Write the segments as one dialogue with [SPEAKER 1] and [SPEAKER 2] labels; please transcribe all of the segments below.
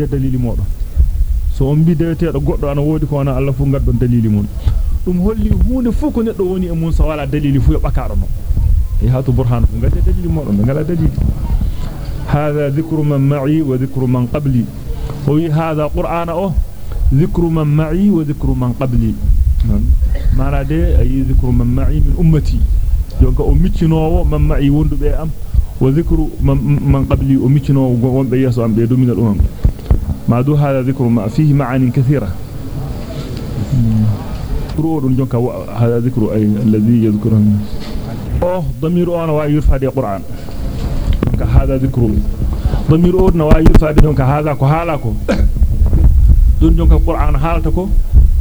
[SPEAKER 1] dalili modon so on bi deweteedo goddo ana wodi ko wana Allah fu gaddon dalili mun dum holli hunde fu ko neddo woni e mun so wala dalili fu yo bakaro no e hatu burhan ko gadde dalili modon be ngala dalili هذا ذكر من معي وذكر من قبلي وي هذا قرآن أو ذكر من معي وذكر من قبلي ما دي أي ذكر من معي من أمتي يونك أمتنو من معي وندو بي أم وذكر من, من قبلي أمتنو وندو يسو أم بيدو من الأمم ما هذا ذكر ما فيه معاني كثيرة. رود جونك هذا ذكر أي الذي يذكره أوه ضمير أنا ويرفع دي قرآن هذا ذكر. ضمير أورنا ويرفع دي هذا كو حالاكو دون جونك القرآن حالتكو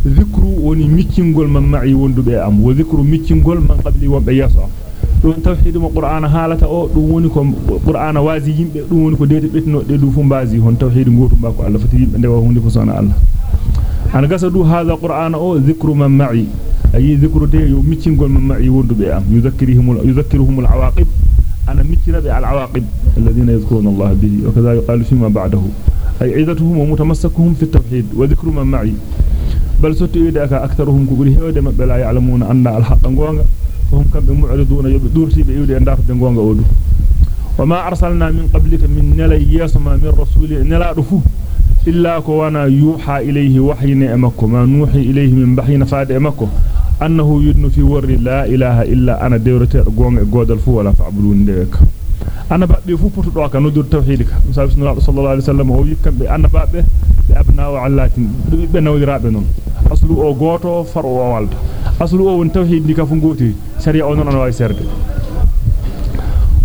[SPEAKER 1] ذكر وني ميتشينغول من معي وندو بي أم وذكر ميتشينغول من قبلي وبي دون توحيد mo qur'ana halata o dum woni ko qur'ana wazi yimbe dum woni ko dete betno de du fu bazi hon tawhid gotum ba ko Allah fati yimbe dewa hunde ko sona Allah an gasa du hadha qur'ana o dhikru man ma'i ay dhikru de yo miccingol man ma'i wondube am yudhakkiruhum yudhakkiruhum al-awaqib ana miccina bi al-awaqib alladhina yadhkuruna Allah bihi wa kadha yuqalu fima ba'dahu ay aidatuhum wa mutamassakuhum fi at-tawhid wa dhikru man ma'i bal sotti idaka aktharuhum ko buri hewde mabbe la ya'lamuna anna al-haqqa gonga وهم كم معرضون يبدورتي بيودي اندار دنگونغا أودو. وما أرسلنا من قبلك من نلي يسمى من رسول نلا دفو إلا كوانا يوحى إليه وحي نعمكم ما نوحي إليه من بحين فاد امكو أنه يدن في ور لا إله إلا أنا ديورتي غونغا غودال فو ولا فعبدون ديك. أنا بابي فو بوتو دوكا نودور توحيدك صلى الله عليه وسلم هو يكمبه أنا بابي بابنا وعلاتين be nawdiraabe non aslu o goto far o walda aslu o won tawhid ni ka fu ngoti sharia o non ana way serde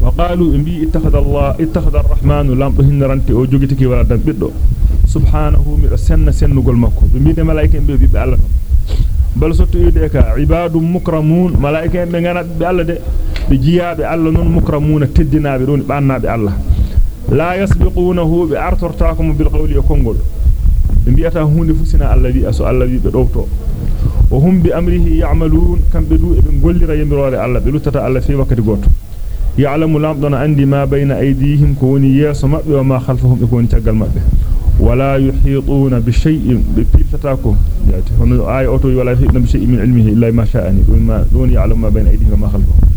[SPEAKER 1] wa qalu imbi ittakhadha allah ittakhadha arrahmanu lam hinranti o jogitiki wala dam biddo subhanahu mi senna sennugol makko be mbi de malaika be bi Allah bal sotto ibadum mukramun malaika be ngana be Allah de be jiyaabe Allah non mukramuna teddinaabe don bannaabe Allah la yasbiqunahu bi artortakum bil qawli kongol biyata hunde fusina Allah wi aso Allah wi be dowto wa hum bi amrihi ya'malun kambe du e be gollira yamirore Allah be lutata Allah fi wakati goto ya'lamu lamdon andi ma bayna aydihim ko woni yeso mabbe wa ma khalfahum e ko woni tagal mabbe yati hono ay oto wala yuhituna bi shay'in min ilmihi illa ma sha'ani ma dun ya'lamu ma bayna aydihim wa ma khalfahum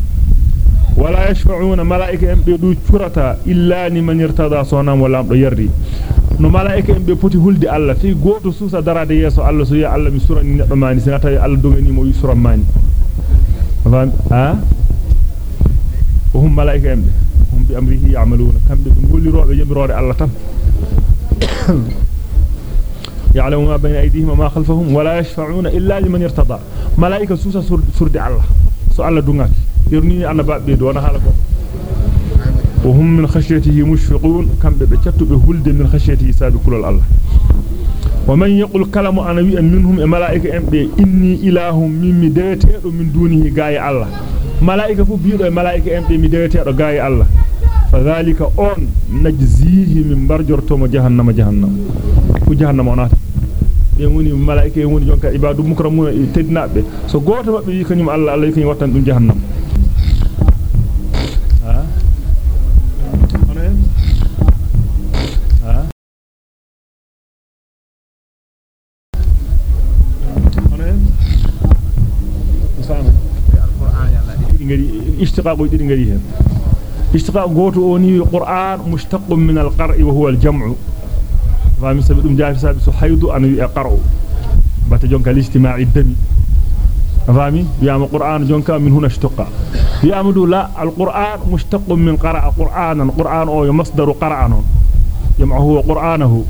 [SPEAKER 1] wala yashfa'una malaika en be du curata illa ni man irtada sonam wala do yardi no malaika en be poti hulde Allah fi goto susa darade yeso Allah so ya Allah mi surani neddo mani sina tawi Allah dogani mo yusura mani fam ha hum malaika en be hum bi amrihi ya'maluna kambe be gollirobe yamirore Allah tan يعلم ما بين أيديهم وما خلفهم ولا يشفعون إلا لمن ارتضى. ملائكة سوسة سرد الله. سؤال دونك. يرني أنا باب دون حالكم وهم من خشيته مشفقون. كم ببتشت بهلد من خشيته سابق كل الله. ومن يقول كلام أنا منهم ملائكة أم إني إله من مديته من دونه غاي الله. ملائكة فبيرو ملائكة أم مديته غاي الله. فذلك أن نجزيه من برجر توم جهنم جهنم وجهنم ونات يموني ملائكة يموني جونك عباد مكرمون تدنا به سو قوت ما بيك نيم الله الله يكني وطن دون جهنم اشتقاق ويدير نغري هنا اشتقاق غوتو اوني القران مشتق من القرء وهو الجمع. فامي jaafi sabi so haydu an wi qara'u bata jonka lijtima'i dami فامي يا قرآن جونكا من هنا اشتق. يا مدو لا القرآن مشتق من قرأ قرآنا. قرآن أو مصدر قرآن. يمعه قرآنه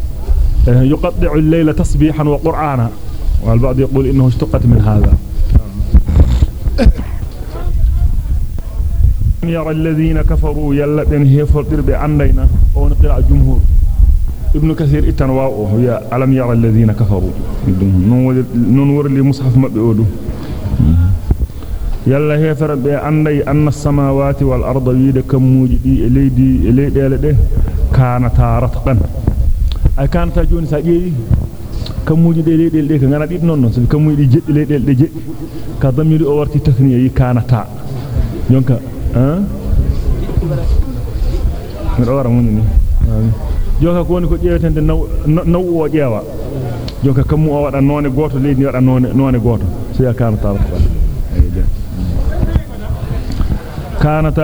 [SPEAKER 1] يقطع الليل تصبيحا وقرآنا. والبعض يقول إنه اشتقت من هذا. يرى الذين كفروا يلدن هفطر باندينا اون قرا الجمهور ابن كثير اتنوا يا ألم يرى الذين كفروا؟ نون لي مصحف مبهود يلا هفر باندي أن السماوات والأرض يدكم موجدي ليدي ليدل دي كانت رتقا. أي كانت جون ساجي kamuji de leedel de ko ngana bi non non so kamuji de jeddi leedel de je ka damiru o warti wara joka ko woni ko naw o ƴeewa kammu o leydi so ya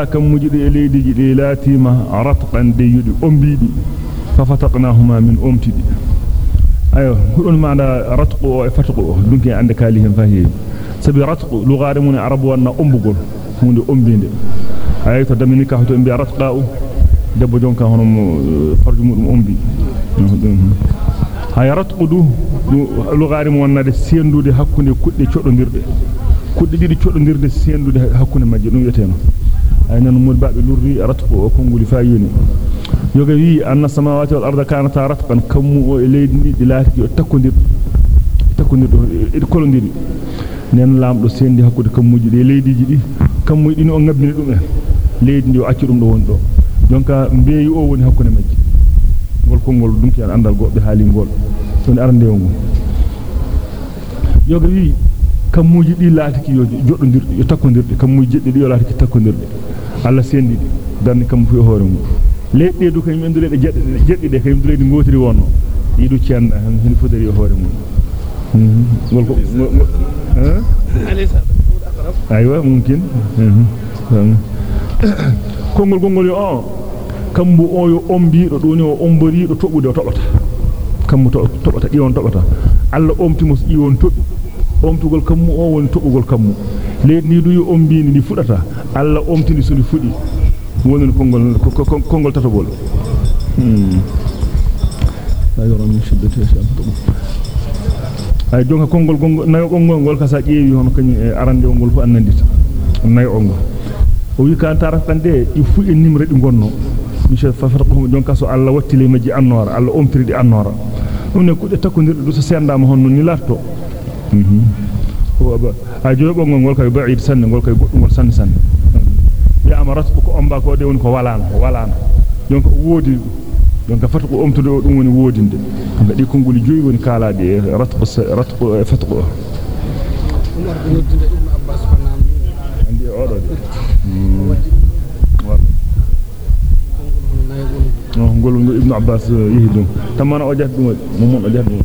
[SPEAKER 1] kammuji leydiji ratqan de yudi ombidi fa fataqnahuma min omtidi ayo hudon maada ratqu o e fatqu o dunki ande kali hen fahi sabi ratqu lugare mun arabu wanna ombugol hunde ombinde ayo to dominika to mbi ratqa debbo jonka hono farju mudum ombi hay ratqudu lugari mo wonnade sendude hakkunde kudde codondirde kudde didi codondirde sendude hakkunde majje dum yeteno ay nan mul baabe lurri ratqu o konguli fayini yoga wi anna samawati wal arda kanata ratqan kammu o e leydi ni di laati o takkondirde takkondirde e kolondiri nen lamdo sendi hakkude kammuji de leydiji di kammuji dini o ngabbini dum en leydi ndi o acci dum do won do jonka mbeeyi o woni hakkunde majji gol kongol dunki an andal gobbe haali gol don arande ngol yoga wi kammuji di laatiki yo jodondirde yo takkondirde kammuji jeddi di yo laatiki takkondirde alla sendi dan kam fu hoore mum leedde du kay mendule de jeddi de kay mendule di ngotiri wonno yidu cianda hen fodari hoore mum gol ko aywa mumkin kongol gongol yo on kambu o yo ombiido doni o omboriido tobude o tobata kammu to tobata iwon tobata alla omtimos iwon tobi omtugol kammu o woni tobugol kammu leedi ni du yo ombini ni fudata alla omtini suni fudi woni kongol kongol tatobol hmm ayo ron shiddete shabtu ay jonka kongol gongol nayo gongol gol kasa ƴeewi hono kany arande gol fu annandita nayo ongo o wi kan tarafande i fu en nimre di gonno monsieur fafarqum jonka so alla wattile maji annora alla omtiri di annora dum ne kudde takkondirde du so sendama honno ni larto mhm o ba a jobo gongol kay ba'id sanne gol kay goddum sanne sanne ya amarat ko omba ko de woni ko walana walana jonka wodi jonka fatqu omtude o dum woni wodinde ngadi kongoli joyi woni kalaade ratqu ratqu fatqu
[SPEAKER 2] umar wodinde ibn abbas fanam
[SPEAKER 1] andi odo no ngol ngol ibn abbas yehi dum tamana o jatti dum mo mon o jatti dum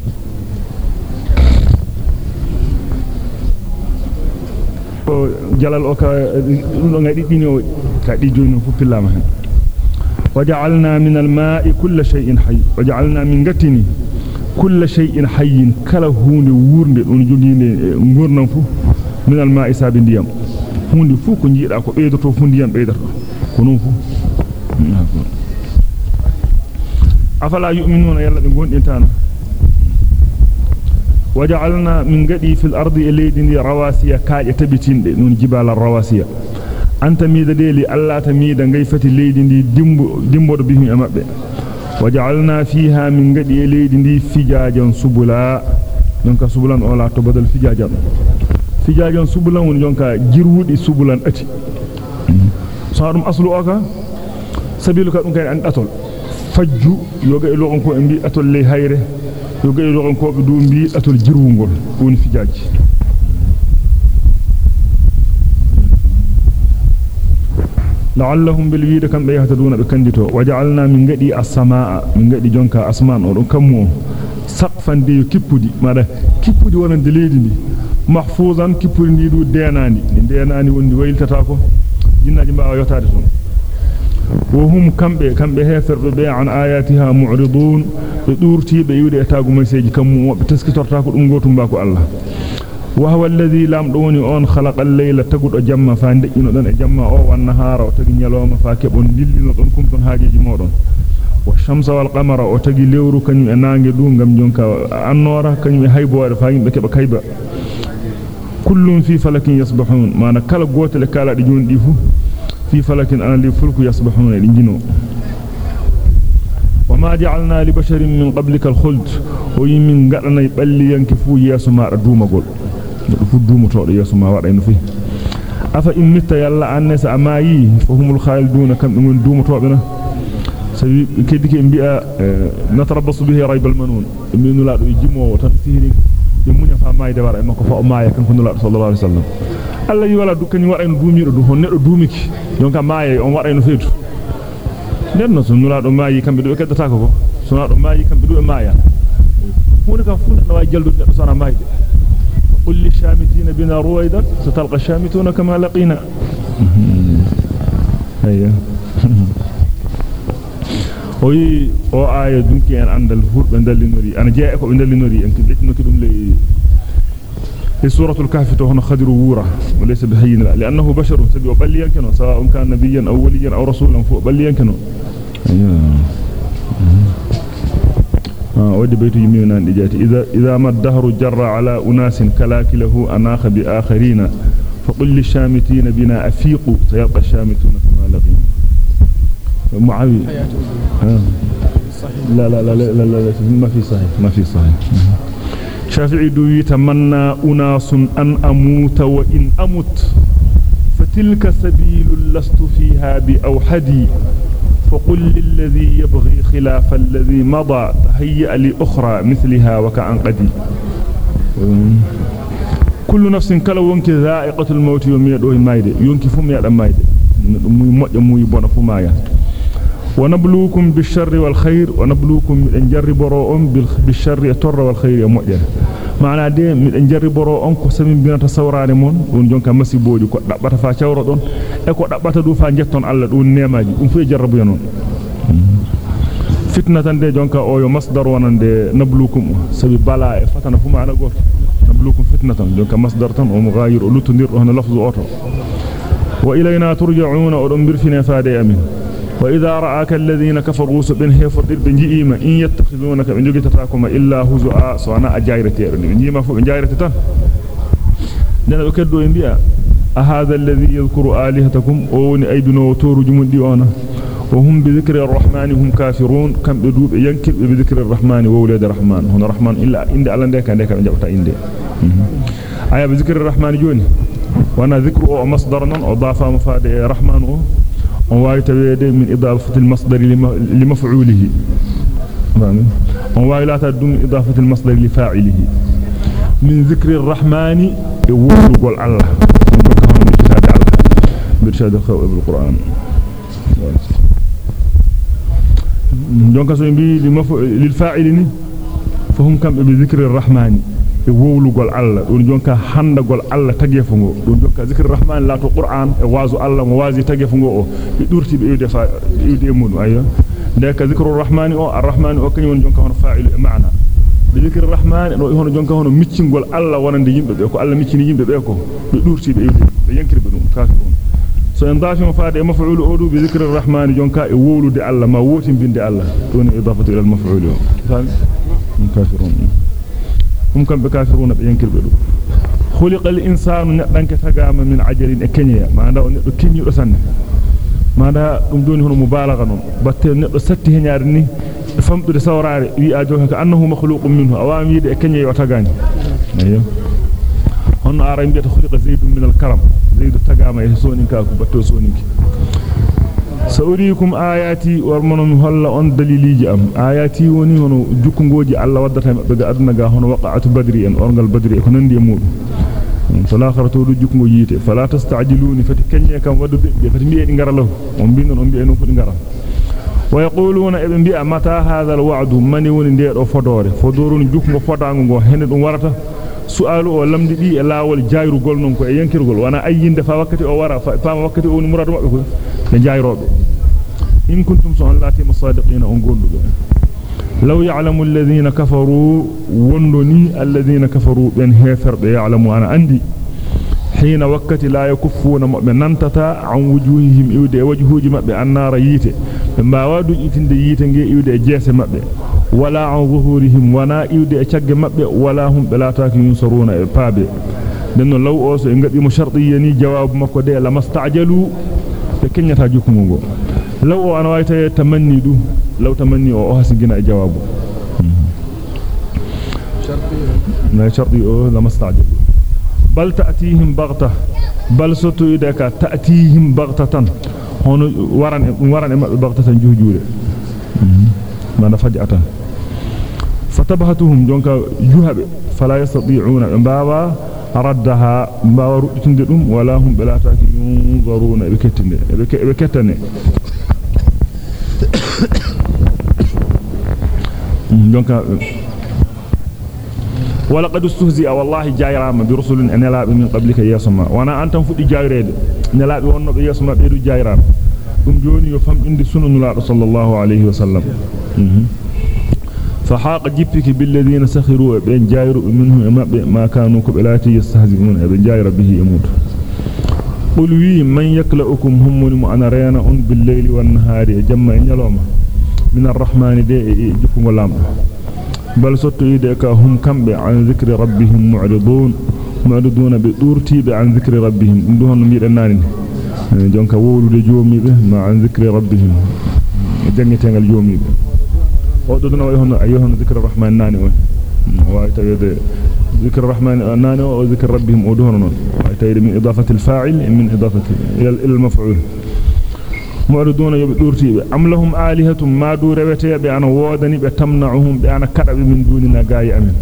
[SPEAKER 1] o jalal o ka dum do ngadi dini o ka di joni fu pillama hen وجعلنا من الماء كل شيء حي وجعلنا من غتني كل شيء حي كلا هوند وورند دون ngurnam fu min alma'i sabi ndiyam hunde fu ko jiida ko beydoto fu ndiyam beydato ko non fu afala yu'minuna yalla be gondintana waja'alna min gadi fil ardi ilaydin rawasiya kaaje tabitinde non jibala rawasiya anta miida deli alla ta miida ngay fati leydi ndi dimbo dimbodo bihim e mabbe waja'alna fiha min gadi e leydi ndi fijajan subula donc subulan o la to badal fijajan fijajan subulan woni jonka jirwudi subulan ati so dum aslu o ka sabilu ka dum kay an atol fajju yoga e logon ko e mbi atol ley hayre yoga e logon ko be du mbi atol jirwungol woni fijaji لعلهم بالويد كم يهتدون بكنديتو وجعلنا من غدي السماء من غدي جونكا أسمان ودو كمو سقفا دي كيبودي. ما كيبودي وأنا دليدي محفوظا كيبودي ني دو ديناني. دي ديناني وندي ويلتاتاكو جيناجي مباو يوتادي سون. وهم كم بي كم بي هفر بي عن آياتها معرضون. دورتي بي اتاغو ميسيجي كمو بتسكي تورتاكو دوم غوتو مباكو الله. وهو الذي لم دوني اون خلق الليل تغد جما فاندينا دون جما أو والنهار تغنيلوما فاكبون ديلينا دون كومتون حاجهي مودون والشمس والقمر أو تغي ليورو كنم نانغي دو غام جونكا انورا كنم هايبور فاين بكبا كايبا. كل في فلك يصبحون. ما نكل غوتل كالا دي جون دي فو في فلك ان لي فلك يصبحون دي جينو وما جعلنا لبشر من قبلك الخلد. ويمن غدناي بالي ينكفو ياسما دوما غول دومagol fu duumotodo yeso ma wada no fi afa in mitta yalla annasa amayi fahumul khalidun kam be ngon duumotobe na sabi kedike bi'a natarabbasu bihi raybal manun minu la do jimo tan sihiri be munya fa may de wara makko fa o maya kan ko nula sallallahu alaihi wasallam alla yi wala dukkan wada no duumido du hon neddo duumiki donc maya on wada no feetu den no so nula do mayi kambe do keddata ko sona do maayi kambe du e maaya hunde ka fu no way jaldude do sona maayde قل للشامتين بنا رويدا ستلقى الشامتون كما لقينا. أيوة. هيا هوي أو اي دونكي ان اندل فورب اندل نوري أنا جاي أكو اندل نوري أنت ديتنو كدوم لي. في سورة الكهف تو هنا خضر وورا. وليس بهين لأنه بشر تبي بل يمكن سواء كان نبيا أو وليا أو رسولا فوق بل يمكن أيوه. آه ودي بيت يمينا نجاتي إذا إذا ما الدهر جر على أناس كلاكله أناخ بآخرين فقل للشامتين بنا أفيقوا سيلقى الشامتون كما لقين معاوية. آه. لا لا لا لا لا, لا ما في صحيح. ما في صحيح. شافعي دو يتمنى أناس أن أموت وإن أمت فتلك سبيل لست فيها بأوحدي. فقل للذي يبغي خلاف الذي مضى تهيأ لأخرى مثلها وكعنقدي كل نفس كلا وانك ذائقة الموت يوم يدوه مايدة يونك فم يدى مايدة موي بنا فمايا ونبلوكم بالشر والخير ونبلوكم من جر براء بالشر تر والخير مؤجة معنى دي من جر براء كو سمين بنا تصوراني مون دون جونك مسيبوجي كو دبتا فا cawro don e ko dabbata du fa jetton Allah dun nemaji dum fu jarrabu yanon fitna tan de jonka o yo masdar wonande nablukum sabi bala e fatana fu maana goto nablukum fitnatan jonka masdar tan o mughayir o lutundir hono lafzu oto wa ilayna turja'una o dum birfine faade amin jiima in yattakhidunaka be jogitataakuma illa huzua so ana ajayrate be jiima fu be jayrate tan dena be keddo e bi'a أهذا الذي يذكر آلهتكم؟ أون أيدنا وتور جمدي أنا وهم بذكر الرحمن هم كافرون. كم بدوب ينكر بذكر الرحمن وولد الرحمن هنا الرحمن إلا على ذلك عندك من جبت عندي آية بذكر الرحمن جوني. وأنا ذكر أو مصدرنا أضاف مفاد الرحمن وواي تبيد من إضافة المصدر لمفعوله. وواي لا تدوم إضافة المصدر لفاعله. من ذكر الرحمن وولد الله. برشاد الخوء بالقرآن. جونك سو بي للفاعل فهم كم بذكر الرحمن. وولugol Allah don jonka handagol Allah tagefo ngo jonka zikr rahman la to qur'an e wazu Allah mo wazi tagefo ngo o be durti be yude fa yude mun ayyo de ka zikru rahman o ar-rahman o kanyum jonka hono fa'il ma'na be zikr rahman do hono jonka hono miccingol Allah wonande yimbe be ko Allah miccini yimbe be ko be durti be yude be yankirbe dum kafirun so en dafi mo faade maf'ul odu bi zikri ar-rahman jonka e wowlude Allah ma wotin binde Allah don idafatu ila al-maf'ul kafirun هم كان بكافرون بينكر بلو خلق الإنسان نقلنك تقام من عجلين كنية ما عنده نقل كن يرسن ما عنده أمدونه مبالغة بطة نقل ستيه نارني فهمت رسورة ويأجوه كأنه مخلوق منه. أواميد كنية وتقان أيوه. هنا أرى إن خلق زيد من الكرم. زيد تقام يسونك أكو بطة يسونك ga hono waqa'atu badri en orgal badri e ko nandi e mudum fala kharatu du jukkungo yite fala tastajiluni fati kanye kam waddude be fati bi'e di ngara law on binon on bi'e non ko di ngara wa yaquluna ibn bi'a mata hadha alwa'du mani woni de do fodore fodorun jukkungo fodango go hene dum warata su'alu o lamdi di e lawol jayrugol non ko e yankirgol wana ayyinde fa wakkati o wara fa wakkati o ni muradu mabbe ko be jayrobe in kuntum sa'alati masadiqina on gondube law ya'lamu alladhina kafaru wondoni alladhina kafaru ben heferbe ya'lamu ana andi hina wakkati la yakuffuna mabbe nantata an wujuhihim iwde wajhuji mabbe annara yite be mbawadu itinde yite nge iwde jesse mabbe wala an zuhurihim wana iwde e cagge mabbe wala hum belataaki yunsaruna e paabe denno law o so e ngabi mo kenyata jukumo go law ana wayta tamanni du law tamanni o hasingina e jawabu sharti o la mastajalu bal ta'tihim baghta bal sotu idaka ta'tihim baghtatan hono waran waran e mabbe baghtatan juhujuure mana faj'atan fatabhatuhum jonka juhabe fala ردها ما رتندم ولا هم بلا تنظرون بكتني بكتني. دونك ولقد استهزئ والله جائرام برسل انلا من قبلك يا سما وأنا أنتم فدي جائرد نلا بي ونوب يا سما بيدو جائرام دم جوني يفهم اندي سنن الله صلى الله عليه وسلم. فحاق جبك بالذين سخروا بين جايروا منهم ما كانوا كبلاتي يستهزئون بين جاير به يموت. قل وي من يكلؤكم هم أنا رينا بالليل والنهار جمع يلوم. من الرحمن دي جكم ولام. بل ستو يدك هم كم عن ذكر ربهم معرضون. معرضون بدورتي عن ذكر ربهم. دون ميدنان جونكا وولو جومي ما عن ذكر ربهم. جنيتنgal جومي nani o zikr rabbihim o do hono non way tawede min idafati al-fa'il min idafati ila al-maf'ul mu'riduna yobe durtibe am lahum alihatun ma du rewete be ana wodani be tamna'uhum be ana kadabe min dunina gayi amin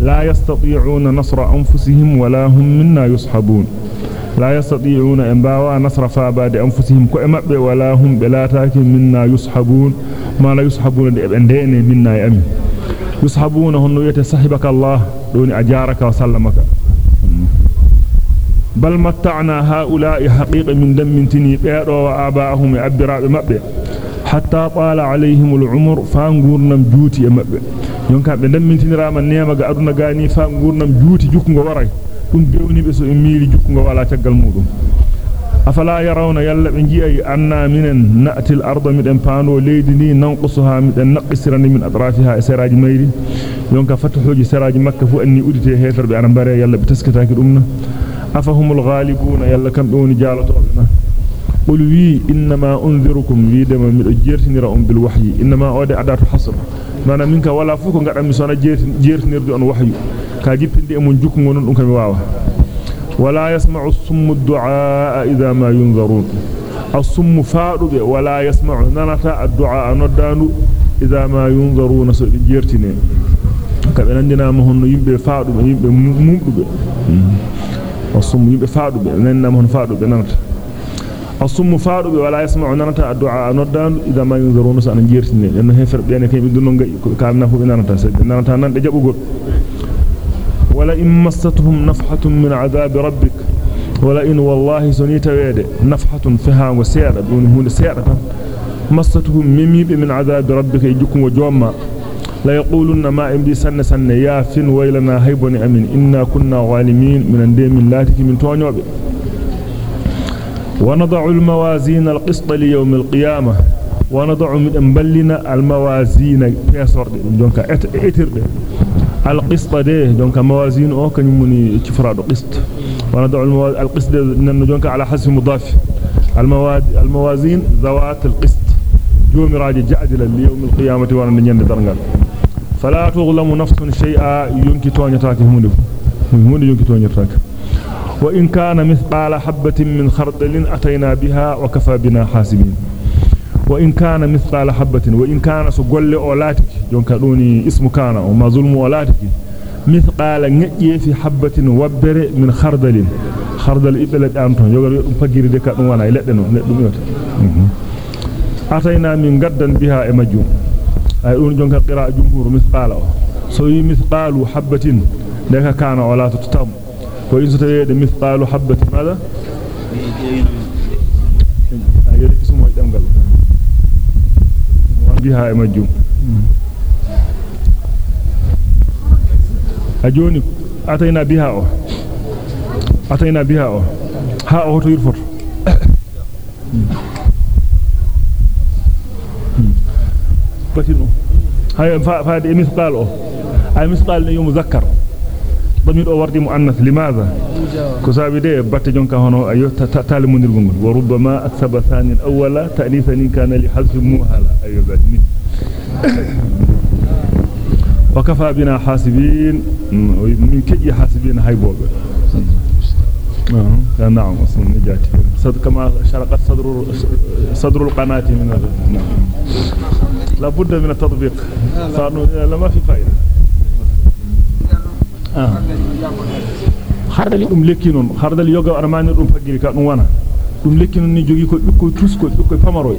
[SPEAKER 1] la yastati'una nasra anfusihim wala hum minna yushabun لا يستطيعون ان باوا نصر فاباد انفسهم كو مابbe ولا هم بلاتاك منا ما لا يسحبون بندene منا يامي يسحبون هن يته صاحبك الله دوني أجارك وسلمك. بل متعنا هؤلاء حقيقة من دم تني بيدو وآباءهم أبراب مبه حتى طال عليهم العمر فانغورنم جوتي مبه يونكا ga aduna gani fa gurnam juuti jukko waray dum bewni be so miiri jukko wala tagal mudum afala yarawna yalla be ji'ay anna minen na'til arda miden paano leydi ni nanqusuha miden naqisirani min atrafiha siraji mayri yonka fatuhuji siraji makka fu anni udite heferbe ana bare yalla be taskataaki dumna afahumul ghalibuna yalla kambe woni jalotobe na qul wi inma unzirukum widama mido jertinira on bil wahyi inma ode adatu hasr mana minka wala fu ko ngadam mi sona jertinirde on ولا يسمع الصم الدعاء إذا ما ينذرون. الصم فارض ولا يسمع ننتا الدعاء ندان إذا ما ينذرون. سجيرتين كبن عندنا مهن يمب فارض يمب ممرض الصم يمب فارض لأننا مهن فارض ننتا الصم فارض ولا يسمع ننتا الدعاء ندان إذا ما ينذرون. سجيرتين لأن هفر بيانا كيبدون نغي كارنا فو ننتا ننتا ننتا إن مستهم نفحة من عذاب ربك ولا إن والله سنيت ويد نفحة فيها وسيادة دون هون سيادة مستهم مميب من عذاب ربك يجكم وجوما. لا يقولون ما إمدي سنة سنة يا فين ويلنا هيبني أمين إنا كنا غالمين من انديم لاتك من تونيوب ونضع الموازين القسط ليوم القيامة. ونضع من أنبلنا الموازين بيسر دونك اتر القسط ده دونك موازين أو كنمني تفراد قسط. ونضع القسط نن دونك على حسب مضاف. المواد الموازين ذوات القسط. يوم راجي جعدلا ليوم القيامة وأنا نيند درنgal فلا تظلم نفس شيئا ينكي تونيتاك هوند هوند ينكي تونيتاك وإن كان مثقال حبة من خردل أتينا بها وكفى بنا حاسبين. وإن كان مثقال حبة وإن كان سقول أولاتك جونك دوني اسم كان وما ظلم أولاتك. مثقال نجي في حبة وبر من خردل. خردل إبلة أنتون يقول فقير دكا نوانا إلتنا نتدم يوت أتينا من قدن بها إمجون أي أون جونك قراء جمهور مثقال سوي مثقال حبة دكا كان ولا تتتم وإن ستويد مثقال حبة ماذا؟ بها مجوم أجوني أتينا بها أو. أتينا بها أو. ها أو تيرفر بتنو هاي فاد مثقال أو. أي مثقال يوم مذكر. ضمير أو وردي مؤنث لماذا كسابي دي بات جونكا هونو ايو تالي مندير غونغول وربما اكسب ثاني الأول تاليفا ان كان لحذف موهلا ايو ذاتني وكفى بنا حاسبين من كي حاسبين هاي بوب نعم أصلا نجاتي صد كما شرقت صدر صدر القناه من نعم لابد من التطبيق فانه لما في فائده hardali dum lekki non hardali yoga armani dum fagiri ka dum wana dum lekki non ni jogi ko bikko tusko bikko pamaroy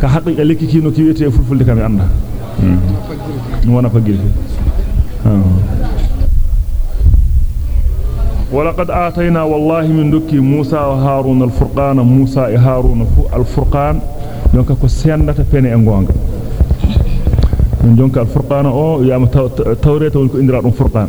[SPEAKER 1] ka haqiqa lekki kino ki wete fulfulde kam anda wana fagiri ولقد آتينا والله من دكي موسى وهارون الفرقان موسى وهارون الفرقان donc ko sendata pene e gonga min jonka al furqana o yama tawreta won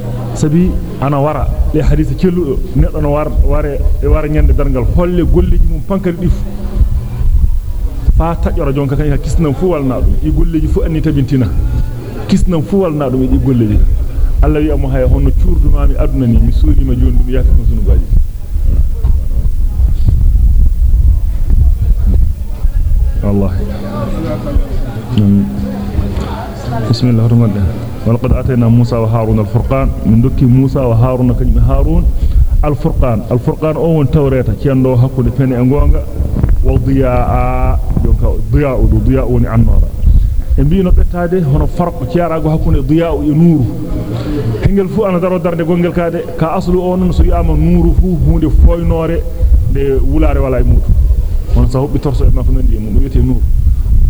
[SPEAKER 1] sabi ana wara le hadith celludo neddo no war ware e wara nyande dargal holle golleji mum pankal difu fa tajjora jonka kan kisnan fu walna dum i golleji fu anni tabintina kisnan fu walna dum i golleji Allah wi am hay honno ciurduma mi aduna ni mi suuri ma joni dum yaaka ko sunu baji والله بسم الله الرحمن الرحيم ولقد اتينا موسى وهارون الفرقان من دكي موسى وهارون كني هارون الفرقان الفرقان أو توريتا كيندو حكو فني انغونغا وضياء دونك ضياء ضياء وني عنورا e mbino bettade hono farqo ciarago hakkunde diya e nuru hengel fu ana daro darde gongel kaade ka aslu on so yama nuru fu hunde foynore de wulare wala e mudu on sa hubbi torso e mako nandi e mum wiete nuru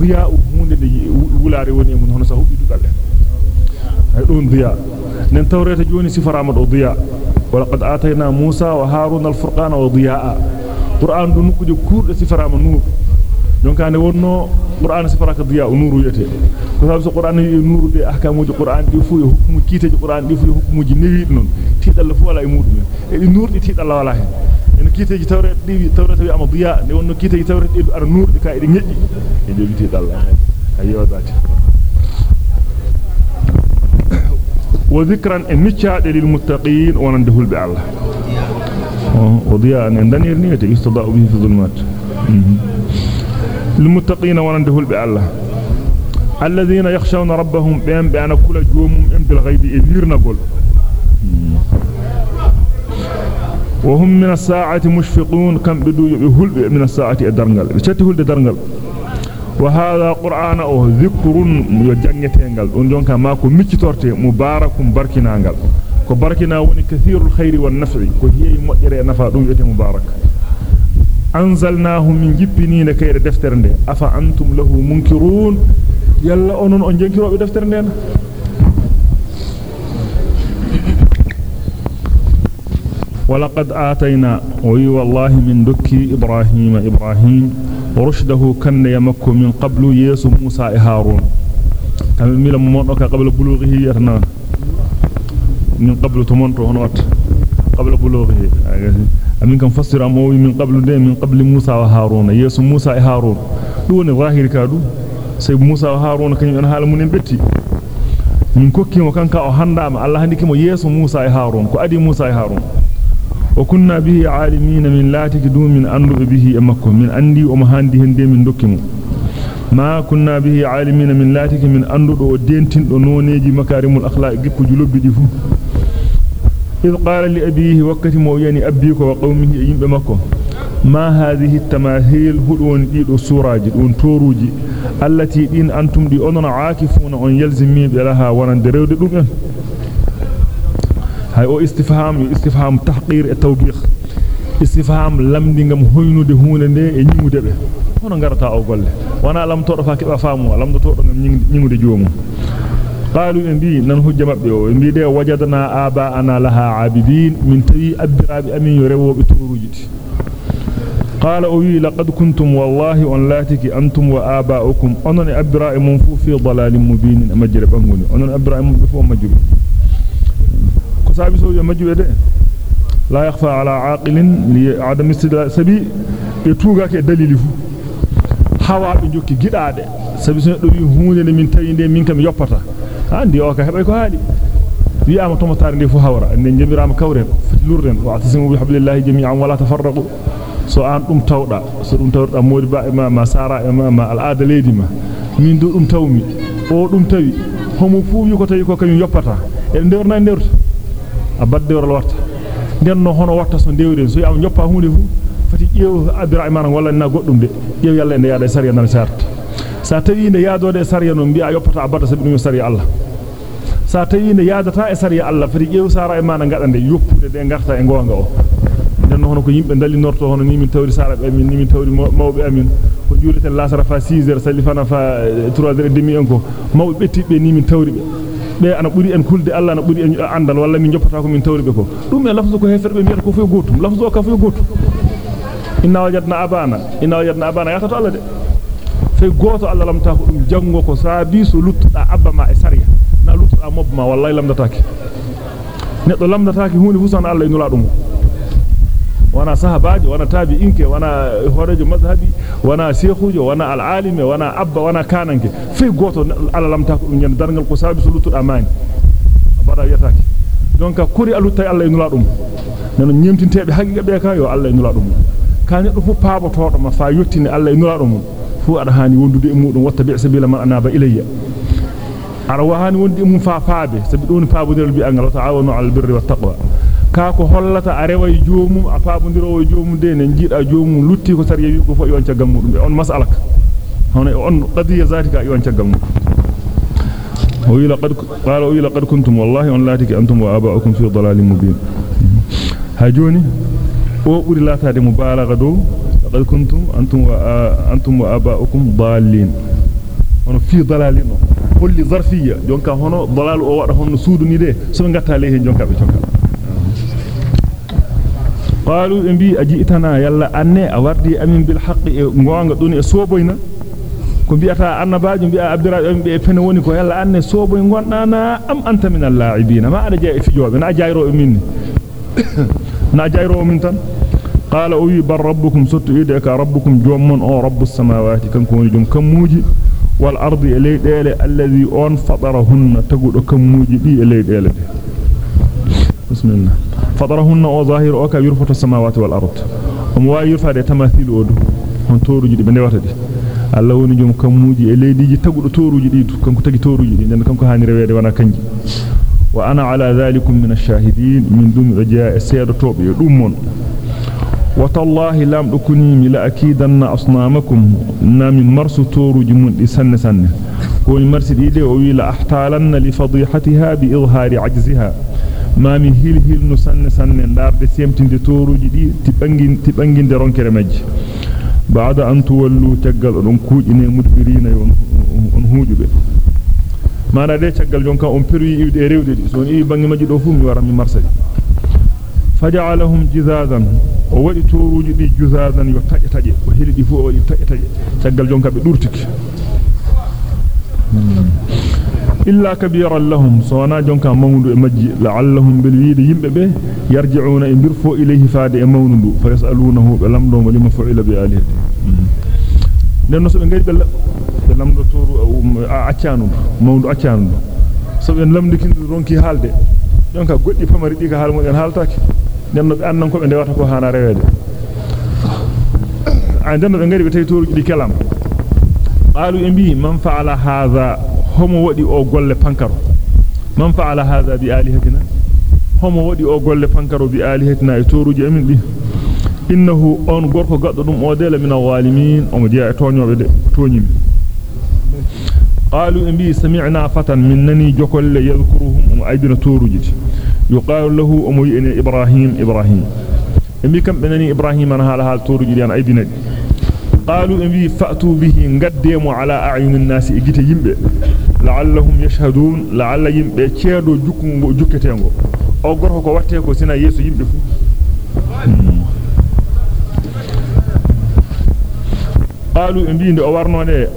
[SPEAKER 1] e mum hono sa hubbi dudal ay don diya nen tawreta joni sifarama do diya ولقد آتينا موسى وهارون الفرقان وضياء قرآن دو نكو كurde sifarama nuru donc ande wonno qur'an sifaraka diya nuru yete ko sabu so qur'an yi nuru de ahkamuji qur'an di fu hukmu kiteji qur'an di fu hukmuji newi non tidal fu wala e mudum e di nurdi tidal wala hen en kiteji tawre di tawre tawi am diya de wonno kiteji tawre di ar nurdi ka e ngejji e de tidal ayo dati wa dhikran en miccaade lil muttaqin wonande hulbe Allah diya en danir niyete istida bihi fi dhulmat للمتقين ورنده بالله الذين يخشون ربهم بأن بأن كل ام بالغيب إذيرنا قول وهم من الساعة مشفقون كم بدو يهل من الساعة الدرنجل بشتي هل درنجل وهذا قرآن أو ذكر يجنيتينجل ونجون كما كو ميكتورتي مبارك بركنانجل كو بركنا وني كثير الخير والنفع. كو هي مؤجر نفع دون مبارك. anzalnahu min jippinina kayre deftere nde afa antum lahu munkirun yalla onon on jankirobe deftere nde ولقد آتينا وي والله من دكي إبراهيم إبراهيم ورشده كان يمك من قبل يسو موسى هارون كان ميلا ممونك قبل بلوغه يرنا من قبل تمونتو هنوات قبل بلوغه de min qabli Musa wa Harun yeso Musa e Harun dum ne zahiri ka du sai Musa wa Harun kanyum en haala munen betti min kokkimo kanka o handama Allah handiki mo yeso Musa e Harun ko adi Musa e Harun dum min andu bihi e makko min andi o mo handi hende min dokkimo ma kunna bihi alimin min latiki min andu do dentindo noneji makarimul akhlaq gikku julobbi di fu إذ قال لأبيه وقت موياني أبيك وقومه يمب مكو ما هذه التماثيل هدون ديدو سوراج دون التي دين أنتم دي أننا عاكفون أن يلزمي بلها ونندريو هاي أو استفهام استفهام تحقير التوبيخ استفهام لم ديغم هوينو دي هونde e nyimude be hono garata o golle. Wana lam to do fa kiba faamu lam do to do ngam nyimude joomum قالوا ان بي نان حجه o en de wajadna aba ana laha abidin min tawi abirabi amin yorewo be torujiti قال اوي لقد كنتم والله ان لاتك أنتم واباؤكم انن ابراء من في ضلال مبين مجر بانغوني انن ابراء من فو مجر ko be tugake dalili fu hawa be jokki gidade sabi so do wi hunde min tawi de min kam yoppata andi o ka hebay ko haali wi'ama to motare ndi fu hawra en jamirama kawren lurden wa atasimu bi hablillahi jami'an wala tafarraqu so an dum tawda so dum tawda modi ba ma ma sara e ma ma al'ada leydi ma min do dum tawmi o dum tawi homo fu wi ko tawi ko kanyum yoppata e nderna nderta abadde wala warta den no hono watta so dewren so am ñoppa hunde fu fati ƴeew abira imana walla na goddum de ƴeew yalla ende yaada sariya nan sarta sa tawi ne yaadode sariya no bi'a yoppata abada sabi dum sariya Allah sa tawi ne yaadata e sariya Allah fati ƴeew sara imana ngadande yoppude de garta e gonga o den hono ko yimbe dalinorto hono ni min tawri sara be min ni min tawri mawbe amin ko juleten lasara fa 6 heures salifana fa 3 heures et demi en ko mawbe bettibbe ni min tawri be be ana buri en kulde Allah na buri en andal walla min joppata ko min tawribe ko dum e lafzu ko heferbe mi ko fu gotum lafzu ka fu gotum inna wajadna abana inna wajadna abana yatato Allah de fe goto Allah lamta ko dum jango ko saabi so luttuda abba ma e sariya na luttuda mobba ma wallahi lamdatake neddo lamdatake hunde fusan Allah inula dum sahabaji wana tabi'inke wana horejo mazhabi wana sheikhujo wana al-alime wana abba wana kananke fe goto ala lamta ko dum dargal ko sabi sulutu amani bada yataake donc kuri alutta Allah inula dum nano nyemtintebe haqiqa be ka yo Allah inula dum ka neddo fu paabotodo ma fa yottini Allah inula dum fu ada hani wondude e mudum watta bi sabila man anaba ilayya ara wahani wondi mum fa faabe sabi don paabodel bi angal ta'awunu al birri wat taqwa ka ko hollata a rewa joomum a paabondirowo joomum de ne jiida joomum lutti ko sariya wi ko fo yon caggal mudum on mas'alaka. Hono on qadiya zatika yon caggal mudum وإلى قد قال وإلى قد كنتم والله أن لا تك أنتم وآباؤكم في ضلال مبين هاجوني أو لا تاد مبالغة دو لقد كنتم أنتم وأنتم وآباؤكم ضالين هنا في ضلال كل ظرفية جونكا هنا ضلال أو وضع هنا سودني ده سو غاتا ليه جونكا بجونكا قالوا ان بي اجئتنا يلا اني اوردي امين بالحق غونغا دوني سوبوينا كو بياتا ان باجو بي عبد الرحمن بي فني وني كو يلا اني سوبوي غوندانا ام انت من اللاعبين ما أنا جاي في جوب أنا جاي رو مني نا جاي رو من تن قال اوي بر ربكم ست إيدك ربكم جوم من أو رب السماوات كان كوني جوم كم موجي والارض الي ديله الذي اون فطرهن تغدو كم موجي دي الي ديله بسم الله فطرهن وظاهر أوكا يرفط السماوات والأرض. هم ويرفع دي تماثيل أدو هم تورو جدي بني واتدي الله ونجوم كموجي إلي دي تقول تورو جدي كم كتاكي تورو جدي. لأن كم كهاني وأنا كنجي. وأنا على ذلك من الشاهدين من دون رجاء السيادة توبي رمون وتالله لم أكني ملا أن أصنامكم نام مرس تورو جمون إسان سنة ومرس دي دي أويل أحتالن لفضيحتها بإظهار عجزها. Marsu toruji mun di sanne sanne woni marsi dide o wi la ahtalanna li fadihatiha bi izhari ajziha mami hil hil no sanne sanne darde semtinde toruji di ti bangin ti banginde ronkere majji بعد أن تولوا تقل أن كوجين مدبرين أن هوجب ما نادي تقل جونكا أن بروي يودي ريودي سون إيه بانجي مجد أفهم يوارا من مرسل فجعلهم جزازا وولي توروج دي جزازا يتاج تاج وهل دي فوق يتاج تاج تقل جونكا بدورتك إلا كبيرا لهم سوانا جونكا مولد مجي لعلهم بالويد يمبه يرجعون إن برفوا إليه فاد مولد فيسألونه بلمدهم ولما فعل بآله لأنه سبن غير بلمد تورو أعشانو مولد أعشانو سبن لمد كنت رونكي حالده. جونكا قد فمري ديك حال مؤمن حالتك لأنه بأنهم كم عند واتكو هانا رويده عندما بنغير بتاي تورو دي كلام. قالوا إن بي من فعل هذا homo wadi o golle pankaro man fa'ala hadha bi alihatina homo wadi o golle pankaro bi alihatina e toruji amin di innahu on gorko gaddo dum o dela min awalimin o diya e tonyobe de tonyimi qalu imbi sami'na fatan minnani jokolle yadhkuruhum um aybina toruji yuqalu lahu um yene ibrahim ibrahim imbi kam benani ibrahim an hala hal toruji an aybina قالوا ان فأتوا به قدموا على أعين الناس. إجيت يمب لعلهم يشهدون لعل يمب تشدو جوكو جوكتينغو. أو غورو كو واتي كو سينا ييسو يمب فو. قالوا ان بيد أو وارنو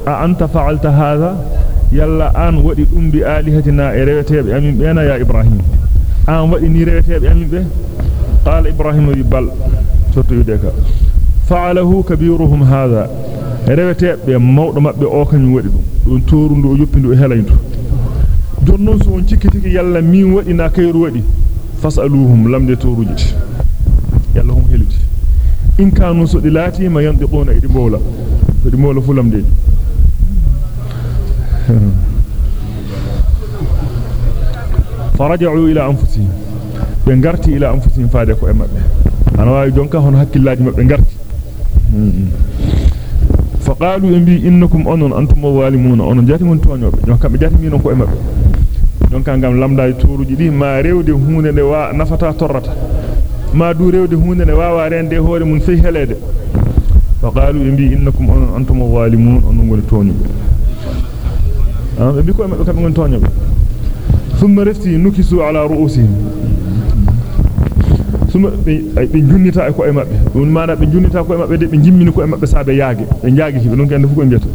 [SPEAKER 1] فعلت هذا؟ يلا آن ودي دوم بي الهتنا ريتيب أمين بينا يا إبراهيم. آن ودي ني ريتيب أمين قال إبراهيم يبل توتو يديكا fa'alahu kabiruhum hadha rewetebe mawdo mabbe o kanyum wadi dum don toru ndo yoppindu e helayndu jonnon so on cikkitiki yalla min wadi na kayru wadi fasaluhum lamde toruji yalla hum helidi in kanu so dilati ma yandiquna idi bowla idi bowla fu lamde فرجعوا be garti ila anfusihim faade ko e mabbe ana waawi jonka hon hakkillaaji mabbe garti faqalu imbi innakum onon antum zalimuna onon jati mon toñobe jonka be jati minon ko e mabbe jonka ngam lamdaay toruji di ma rewde hunde ne wa nafata torrata ma du rewde hunde ne waawa rende hoore mun sey helede faqalu imbi innakum onon antum zalimun onon ngoni toñobe ah be ko e mabbe kam ngoni toñobe thumma rafti nukisu ala ru'usihim suma be junnita ko e mabbe dum maana be junnita ko e mabbe de be jimmini ko e mabbe saabe yaage be jaagi fi non kende fu ko mbiyata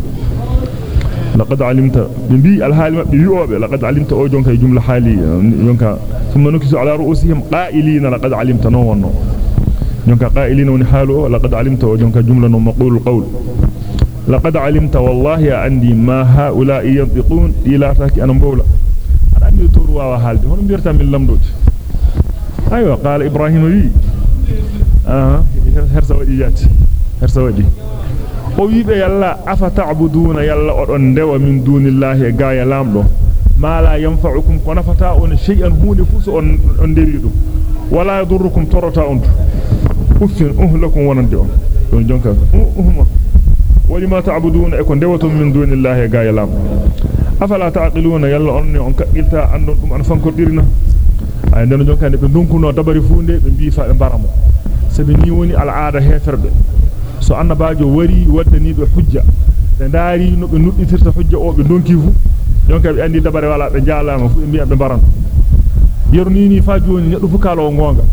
[SPEAKER 1] laqad alimta bi al hali mabbe wi'obe laqad alimta o jonka jumla hali jonka summa nukisu ala ru'usihim qa'ilina laqad alimta no wonno jonka qa'ilina woni halu laqad alimta o jonka jumla no maqul qawl laqad alimta wallahi andi ma haula yantiqun ila taki ana mbawla ada andi to ruwa halde hono mbirta min lamdoji أيوه قال إبراهيم وي أها. هرسودي جات هرسودي أو ييبه يالا افا تعبدون يالا اودون دو دون الله غايا لامدو ما لا ينفعكم كنفتا اون شيئا هوني فوس اون ديريدو. ولا يضركم ترتا اون اوفن اوه لكم وننديو دون جونكا. أه، أه اوهما ولما تعبدون أكون دوت من دون الله غايا لامدو أفلا تعقلون يالا اون نكا قلتا انكم ان فانكو ay den jonkande be dunkuno dabari funde be biifa be baramo sabi ni woni al'aada heferbe so annabaajo wari waddani be hujja be ndaari no be nudditirta hujja o be donki fu jonka be andi dabare wala be jaalama fu be bi'a be baran yerni ni fa joni neddo fu kala gonga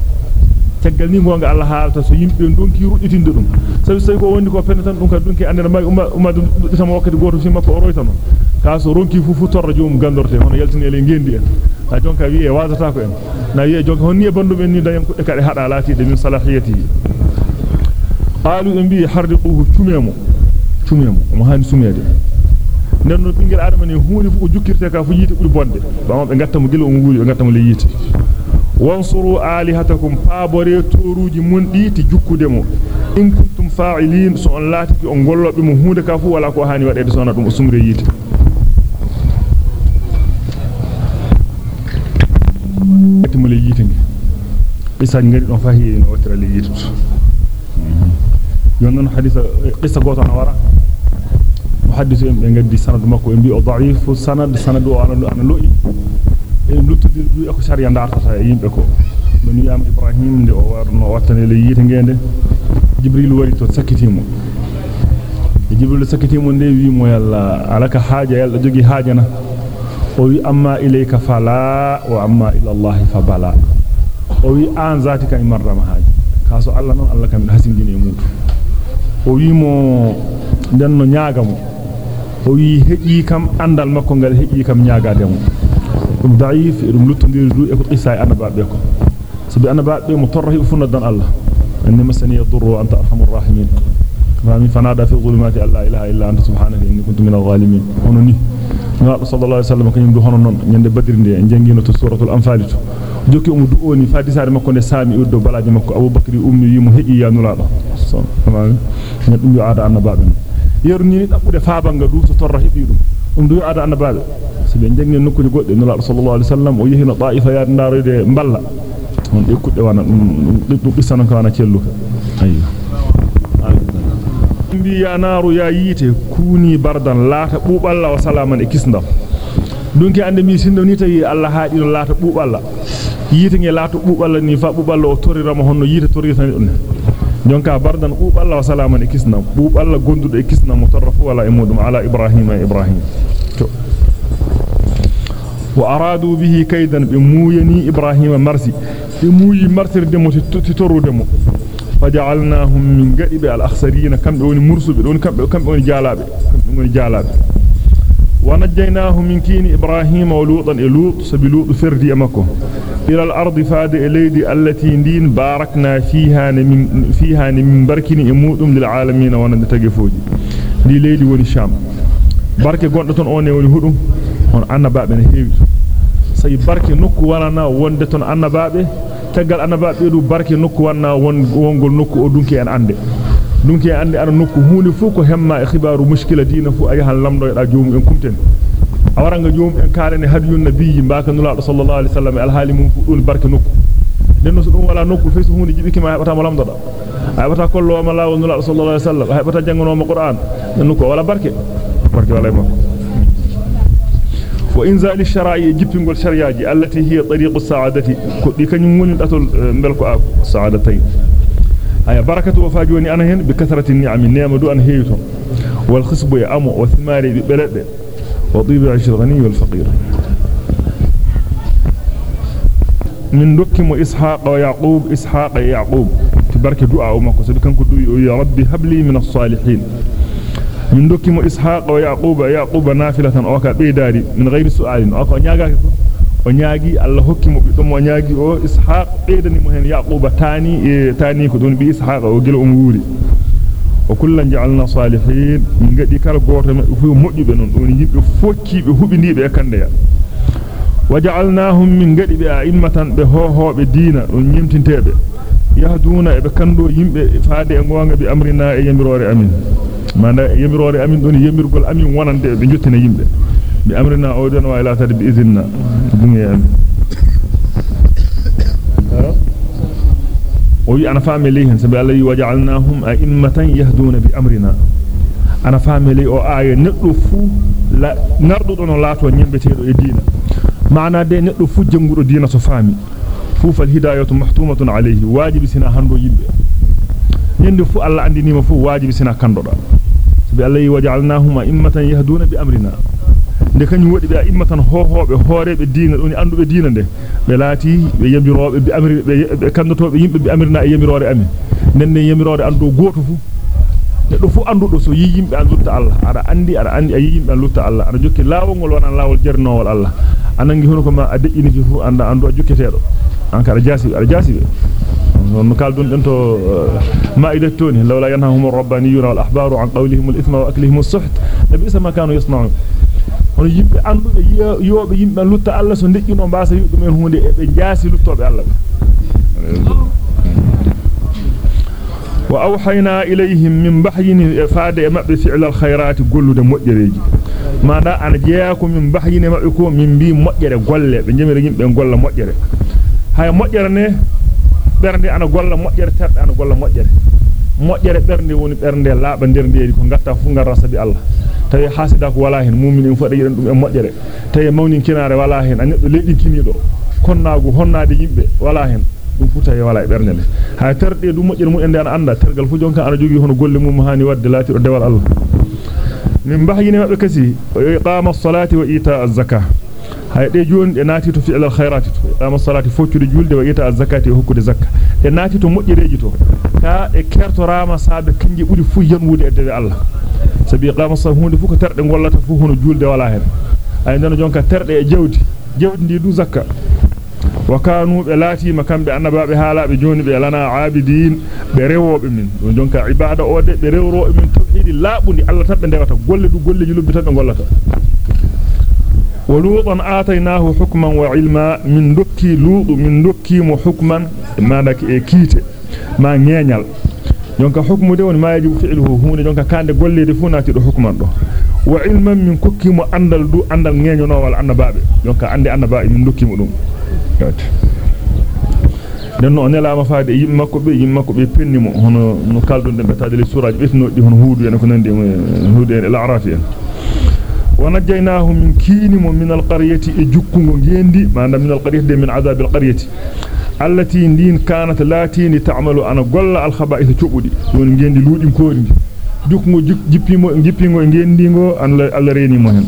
[SPEAKER 1] taggal ni gonga Allah haalta so yimbe donki rudditinde dum sabi sai ko wondi ko fenne tan dum ka donki andana ma umma umma dum dudditama wakkati goto fi makko o roytano ka so ronki fu fu torra joom gandorte hono yaltini ele ngendi en ha jonka wi e wasata ko en na wi e jonka honni e bandu men ni dañam kudde kade hada laati de min salahiyati qalu imbi harriquhu tumemo tumemo mo hani sumede nden no bingel adama ne huuni fu ko jukkirte ka fu yite buri bonde ba be gatta mo gilo on wuuri be gatta mo le yite wansuru alihatakum paabore toruji mun di ti jukkude mo in kuntum fa'ilin so on laati on gollobe mo huunde ka fu wala ko hani wadede sona dum o sumre yite mo le yite ngi fahi no watira le yite yon hadisa qissa goto na wara muhaddisu en be gaddi sanad makko en bi o da'if sanad sanad o ana ana lo'i en luttudi du e ko sharia dartata e yimbe ko min yama ibrahim de o warno wattane le yite ngende jibril wari to sakitimo jibril sakitimo nde wi mo yalla alaka haaja yalla jogi haajana o wi an zati kan marrama haaji kaso allah non allah kam hasingini e mutu o wi mo den no nyaagamo o wi heji kam andal makko ngal heji kam nyaagaademo dum da'if dum luttondiri du e ko qissa e anabaabe ko sabi anabaabe mo torrahi funna dan allah anni masani yadurru anta arhamur rahimin rami fanada fi dhulumati alla ilaha illa anta subhanaka inni kuntu minal zalimin hono ni nabi sallallahu alaihi wasallam kanyum du hono non nyande badrinde en jangino to suratul anfal jokki um du oni fadisare makko ne sami uddo balaaji makko abubakri ummi yimo heji ya nulaado sallallahu ne dum yo aada annabaabe yerni ni dabbude faabanga du to torra hebi dum dum du aada annabaabe so be jangi nokkude godde nulaado sallallahu alaihi wasallam o yehino ta'ifa ya ndaarede mballa on ekkudde wana dum dum bisana ko wana celluka ayyo bi ya naru ya yite kuni bardan lata buballa wa salaman e kisndam dunki ande mi sindo ni tawi Allah haadi no lata buballa yite nge lata buballa ni fa buballa o torirama honno yite torirani on jonka bardan buballa wa salaman e kisndam buballa gondudo e kisndam mo torrafu wala e mudum ala ibrahima e ibrahim to wa aradu bihi kaydan bi muyani ibrahima marsi bi muyi martirde mo titorude mo فجعلناهم من غريب الاخسرين كم دون مرسب دون كم كم دون جالابه كم دون جالابه ونجيناهم من كين إبراهيم ولوطا لوط سبلوط فردي امكو إلى الأرض فاد اليدي التي دين باركنا فيها من فيها من بركني امودum للعالمين ونند تغفوجي دي ليدي وني شام barke goddo ton one woni hudum on annabaabe ne heewi say barke nokku walana wonde ton annabaabe tagal annabaabe du barke nokku wanna won wongol nokku o dunki en ande dunki ande ana nokku huuni fu ko hemma e khibaaru mushkila diina fu ay hal lamdo da joomu en kumten awaranga joomu en kaalene hadiyun nabiyyi mbaka nulaado sallallahu alaihi wasallam al halimum fu dun barke nokku den so dum wala nokku feesu hunde jibiki ma hebata mo lamdoda hebata kollo ma lawol nula sallallahu alaihi wasallam hebata jangono mo qur'an den ko wala barke barke wala makko wa inzal ash-shara'i jippingol shari'aji allati hiya tariqu as-sa'adati ko di kanyum woni datol هي بركة وفاجوني أنا هن بكثرة النعم نعمدو ان هيتو. والخصب يا أمو وثماري ببلد وطيب عيش الغني والفقير. من دكم إسحاق ويعقوب إسحاق يعقوب. تبارك دعاء أمك سبكن كدو يا ربي هب لي من الصالحين. من دكم إسحاق ويعقوب يعقوب نافلة اوك بيداري من غير سؤال اوك نياغاكو min dokkimo ishaq wa yaqub wa yaqub nafilatan o ka beydari min ghayri su'alin o ko nyaagaake ko o nyaagi Allah hokkimo bi dum o nyaagi o ishaq beydani mo hen yaqub tani e tani ko don bi ishaq o gelo o wuuri o kullan ja'alna salihin min gadi kala goto fu mojjube non don yimbe fokkibe hubindibe e kandeya waja'alnahum min gadi be a'immatan be hohobe diina don nyimtintebe yahduna e be kando yimbe faade e gonga bi amrina e yamirore amin manda yamirore amin don yamirgol amin wonande be jottina yimbe ila tad bi idinna dungi amin o wi ana famili hen sabi Allah waja'alnahum a'immatan yahduna bi amrina ana famili o aya neddo fu la nardo don laato nyembetedo e diina maana de neddo fu jangudo diina so faami fu fal hidayatu mahtumatun alayhi wajibi sina hando yimbe nyende fu alla andinima fu wajibi sina kandoda bi allahi waja'alnahum immatan yahduna bi amrina de kanyum wodi be immatan hohobe hoorebe diina doni andube diina de be laati be yamirobe bi amri be kandotobe yimbe bi amrina e yamirore amin nenne yamirore ando goto fu neddo fu andudo so yi yimbe an lutta Allah ada andi ada andi ayi yimbe an lutta Allah ada jokki lawol ngol wonan lawol jernowol Allah anangi hono ko ma a de'ini fi fu anda ando jokketedo an ka ada jasi ada jasi be non kaldun den to ma'idat toni lawla yanhahum ar-rabbaniyuna wal ahbaru an qawlihim al-ithma wa aklihim as-suht labisa ma kanu yasna'un hono yimbe andube yobe yimbe lutta Allah so de'ino mbasa yudum en hunde e be jasi luttobe Allah wa awhayna ilayhim min bahyin faade mabbe fi'l al-khairat gollude mojjereji manda ana jeya ko min bahyine mabbe ko min bi mojjere golle be jemere yimbe golla mojjere hay mojjere ne bernde ana golla mojjere terde ana golla mojjere mojjere bernde woni bernde laaba der ndeedi ko gatta fu ngar rasabi Allah tawi hasida ko wala hen mu'minin fada yidan dum e mojjere tawi mawnin kinaare wala hen aneddo leedi kinido konnaagu honnaade yimbe wala hen dum futa e wala e bernde le hay terde dum mojjere mu ende ana anda tergal fu jonka ana jogi hono golle mum hani wadde laati do dewal Allah min bahyine mabbe kasi iqama as-salati wa ita az-zakah hay de joni de naati to fi'l al-khairati to iqama as-salati foccude julde wa ita az-zakati hokkude zakka de naati to mojjereji to ka e kertorama saabe kanji buri fu yanwude e dewe Allah sabi iqama as-salati hunde fu ko terde gollata fu hono julde wala hen ay ndano jonka terde e jawdi jawdi ndi du zakka wa kanu be latima kambe annababe halabe joni be lana abidin be rewobe min don jonka ibada o de be rewro min tawhidi laabundi Allah tabbe ndewata golle du golleji lubbi tabbe gollata ولوطا آتيناه حكما وعلما من دكي لوط من دكي مو حكما ما دك كيته ما نينال jonka hukmu de woni ma yajibu fi'luhu hunde jonka kande gollede fu naati do hukman do wa ilman min kukkimo andal du andal ngeñono wal annababe jonka ande annababe min dokkimo dum den no nelama faade yim makko be yim makko be pennimo hono no kaldunde be tadeli suraji betnodi hono huudu en ko nandi huudu en al-a'raf en ونجيناه من كينم من القرية اجكم جندي ما من القرية من عذاب القرية التي دين كانت لاتين تعمل أنا غول الخبائث تشبودي دون جندي لودين كوري جيبيمو جيبيمو جنديغو ان الله ريني مو هن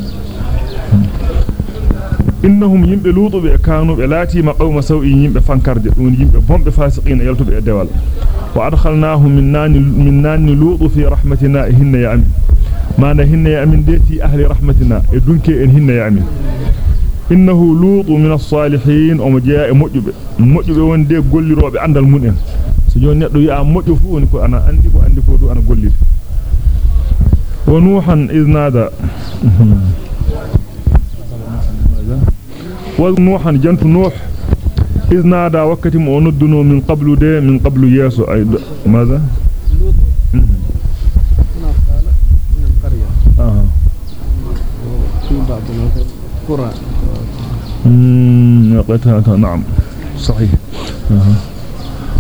[SPEAKER 1] innahum yimbe luudo be kanu be laati ma qawma sawi yimbe fankarde dun yimbe bombe fasiqina yaltube e dewal wa adkhalnahum min nani min nani luudo fi rahmatina hinna ya amin mana hinna ya amin deti ahli rahmatina e dunke en hinna ya amin innahu luudu min as-salihin o mo jeya e mojjube mojjube wonde gollirobe andal mun en so joni neddo yi a mojjo fu woni ko ana andi ko andi ko du ana golliri wa nuhan iznada ونوحا جنت نوح إذ نادى وقت ما ندنو من قبل ده من قبل ياسو أي ماذا
[SPEAKER 2] هنا
[SPEAKER 1] مم، نعم صحيح.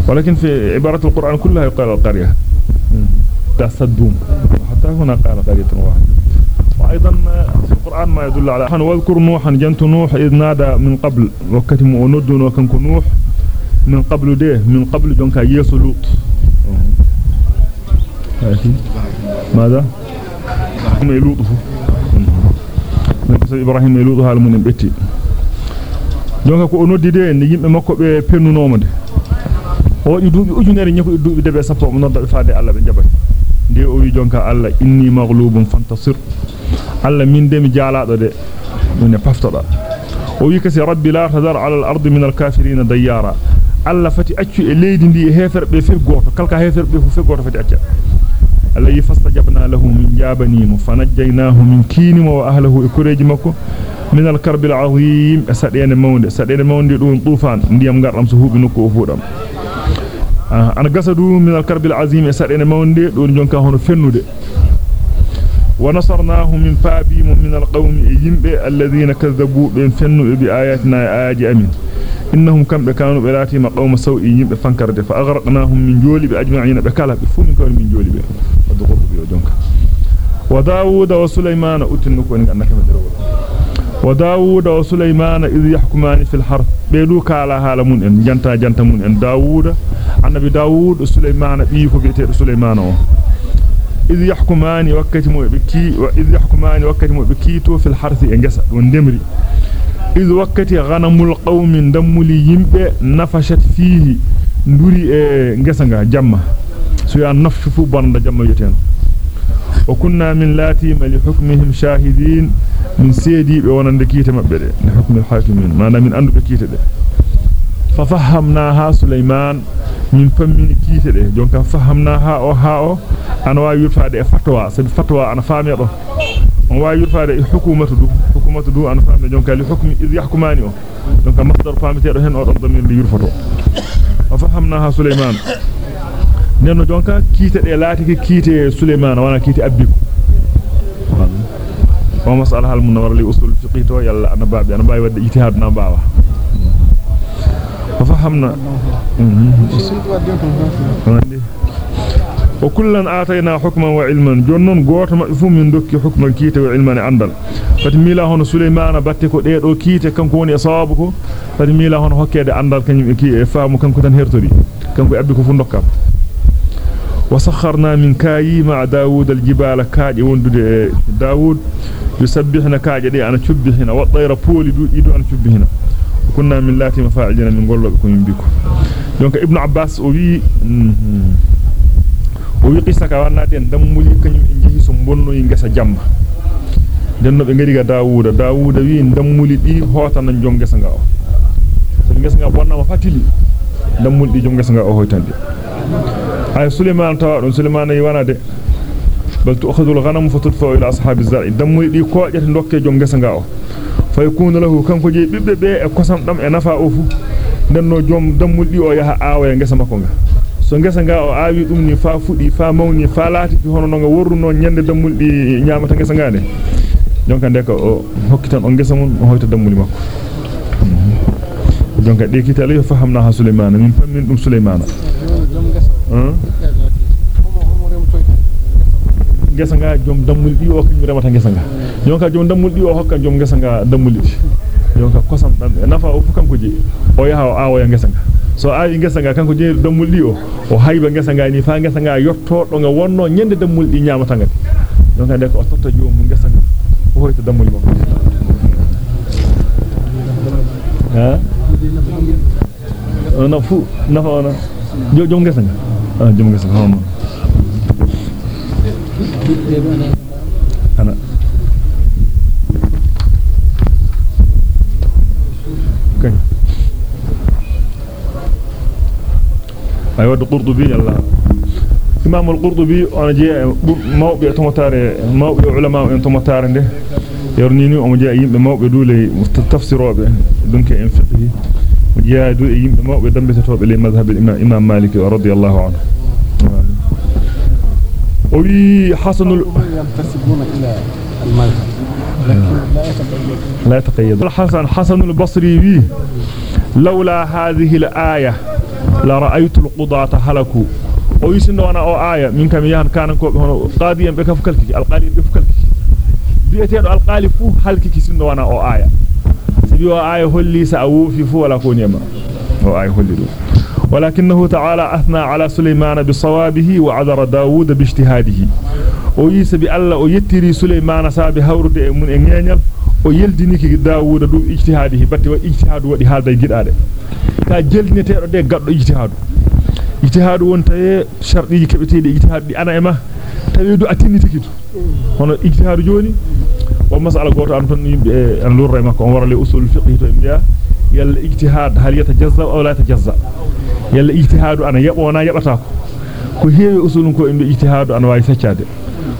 [SPEAKER 1] ولكن في عبارة القرآن كلها يقال القرية. تصدوم حتى هنا قال قرية واحدة. وأيضا في القرآن ما يدل على واذكر نوحا جنت نوح إذ نادى من قبل. وكتم وند وكنك نوح من قبل ده من قبل جنك يسو لوط. ماذا؟ ما يلوطه إبراهيم يلوطه هذا جنك ko noddi de ni yimbe makko be pennunoma de o di duubi ujunere nyako duubi debe sappo mo nodda be faade Allah be jabati de o wi jonka Allah inni maghlubun fantasir Allah min de mi jaalaado de min paftoda o wi kasi rabbi la tadar ala al-ard min al-kafirin dayara Allah fati accu e leydi ndi e heferbe fe goto kalka heferbe fu fe goto fati acca الذي فاستجبنا له من جابنيم فنجيناه من كينم وأهله إكوريج مكو من الكرب العظيم. سادين موند سادين موند دون طوفان. ديام غار رمسه بنكو أفورم آه، أنا قصد من الكرب العظيم. سادين موند دون جنكا هون فنود. ونصرناه من فابيم من القوم يمب الذين كذبوا بين فنو بآياتنا آج أمين. إنهم كم كانوا براتي مقوم سوء يمب فانكرد. فأغرقناهم من جولي بأجمعين بكالب فهم كانوا من جولي بأجمعين جولي بأجمعين بكلا بفو من كون من جولي بأ ودقوا بيو جنك وداود وسليمان أتنكو إنك أنك مدروا وداود وسليمان إذ يحكمان في الحرث بيدو كالا هالمون إن جنتا جنتا من إن. داود النبي داود وسليمان بيكو بيتير سليمان إذ يحكمان وقت مو بكي وإذ يحكمان وقت مو بكيتو في الحرث إنجسا وندمري إذ وقت غنم القوم دمولي يمبه نفشت فيه. nduri e ngesa nga jamma so ya nafshu fu banda jamma yeteno وكنا من لاتي ما لحكمهم شاهدين من سيدي بيوانا نكيت مبدي لحكم الحاكمين. ما من أنه بكيت ففهمناها سليمان من فمين كيت ده. جونك فهمناها أو ها أو أنا وايو فاد فتوى. سد فتوى أنا فاهم يا أنا وايو فاد الحكومة دو. حكومة دو أنا فاهم جونك لحكم إذ يحكماني جونك مصدر فاهم تيرهن أو أنضم من ليرفضوا ففهمناها سليمان. Nenno jonka kiite de laati kiite sulaiman wana kiite abbiku wa mas'ala hal munawwar li usul fiqh to yalla ana baabi ana baawi wadde ijtihad na baawa. Fa fahamna. وكلا آتينا حكما وعلما جنون غوت ما فو من دوكي حكما كيته وعلما عندل فتميلا هون سليمان باتي كو ديدو كيته كانكو وني صابكو فتميلا هون هوكيده عندل كانيم كي فامو كانكو تان هيرتوري كانكو ابي كو فو دوكام وسخرنا من كاي مع داود الجبال كاد يوند داود يسبحنا كاد دي أنا تشب هنا والطير بولي دو يدو أنا تشب هنا كنا من لاتي مفاعلنا من غلب كون بيكو. دونك ابن عباس وي وي قصة كاناتين دمولي كنيم انجي سو مبونو ينغسا جامبا دنو بي غريغا داود. داود وي دمولي دي هوتا نان جونغسا غاو سو غسا غا بونما فاتلي dammuli di jom ngesa nga o hoytande ay sulaiman tawa don sulaiman yi wana de bal tu'khadhu al-ghanam fatudfa ila ashabi az-zar'i dammuli di ko jati dokke jom ngesa nga o fa yakunu lahu kanko je bibbe be e kosam dam e nafa o fu denno jom dammuli o yaha aawa ngesa makko nga so ngesa nga o aawi dum ni fa fudi fa mawni fa laati hono no nga worruno nyande dammuldi nyaamata ngesa ngade jonka de ko o hokkitan on ngesa mun o hoyta dammuli makko jonka de kitale fahamna ha sulaiman min fammin dum sulaiman ngesa nga jom dammuldi o kanyum remata ngesa nga jonka jom dammuldi o hokka jom ngesa nga dammuldi jonka kosam dam nafa o fu kanko je o yaha o aawo ya ngesa nga so aawi ngesa nga kanko jeeri dammuldi o o hayba ngesa nga ni fa ngesa nga yotto do nga wonno nyende dammuldi nyaamata ngati donc de ko o totta joomu ngesa nga o hoyta dammuli makko ha ah qurtubi yalla imam al-qurtubi on je mawbe tomotare mawbe ulama en tomotare de yornini on je yimbe mawbe dule tafsirobe dunke en fiqhi yaadu e yimbe mawbe dambetatoobe le mazhab imam imam malik radiyallahu anhu o wi hasanul
[SPEAKER 2] لا يتقيد.
[SPEAKER 1] الحسن حسن البصري بي لولا هذه الآية لرأيت القضاة هلك ويسن أنا أو آية؟ من كم يهان كان قاديا بكفكالك القالي بكفكالك بيأتي القالي فو هلكك سن أنا أو آية؟ Sa awufi fu wala ko nema o aya holli do ولكنه تعالى أثنى على سليمان بصوابه وعذر داود باجتهاده ويس بالله ويتري سليمان ساب هورد من انغينال ويلدنيكي داود دو اجتهاده باتي واجتهاد ودي هذا ka jeldinete de gaddo ijtihadu ijtihadu won taye shartiji kebetede ijtihad di ana ema tawi du atiniti kitu hono ijtihadu joni to biya yalla ijtihad hal yatajazza aw la yatajazza yalla ijtihadu ana yabona yabata ko ko heewi usulun ko inde ijtihadu ana wawi feccade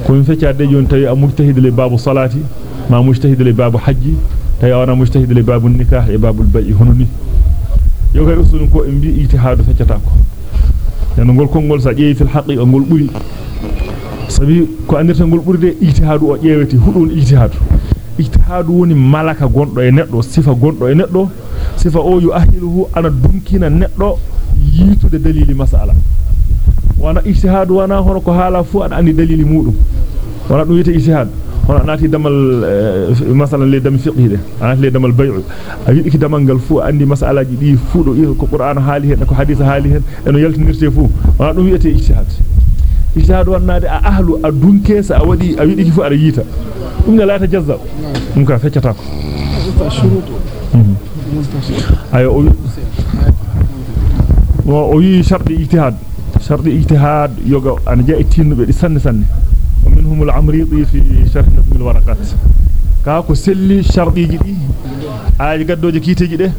[SPEAKER 1] ko min feccade joni tawi am mujtahid le babu salati ma mujtahid le babu hajji tawi wana mujtahid le babu nikah e babu al-bay' hono ni yoga usulun ko en bi ijtihadu feccata ko den gol kongol sa jeeyi fil haqiqa gol buri sabi ko andirta gol burde ijtihadu o ƴeeweti hudul ijtihadu ijtihadu woni malaka gondo e neddo sifa gondo e neddo sifa o yu ahiluhu ana dunkina neddo yitude dalili masala wana ijtihadu wana hono ko hala fu ada andi dalili mudum wana dum yite ijtihad hono naati damal masalan le dam fiqhi de anati le damal bay'u a yidi ki damal gal fu andi masalaji di fu do ko qur'an haali hen ko hadith haali hen eno yaltinirte fu wana dum yite ijtihad ijtihad wannade a ahlu a dunke sa a wadi a yidi fu ara yita dum ne la ta jazza dum ka feccata ko ayo o o yi sharti ijtihad sharti ijtihad yoga an jaa tinube di sanne sanne ومنهم العمريطي في شرح نظم الورقات كاكو سلي شرطيجي دي aaji gaddoje kiteji de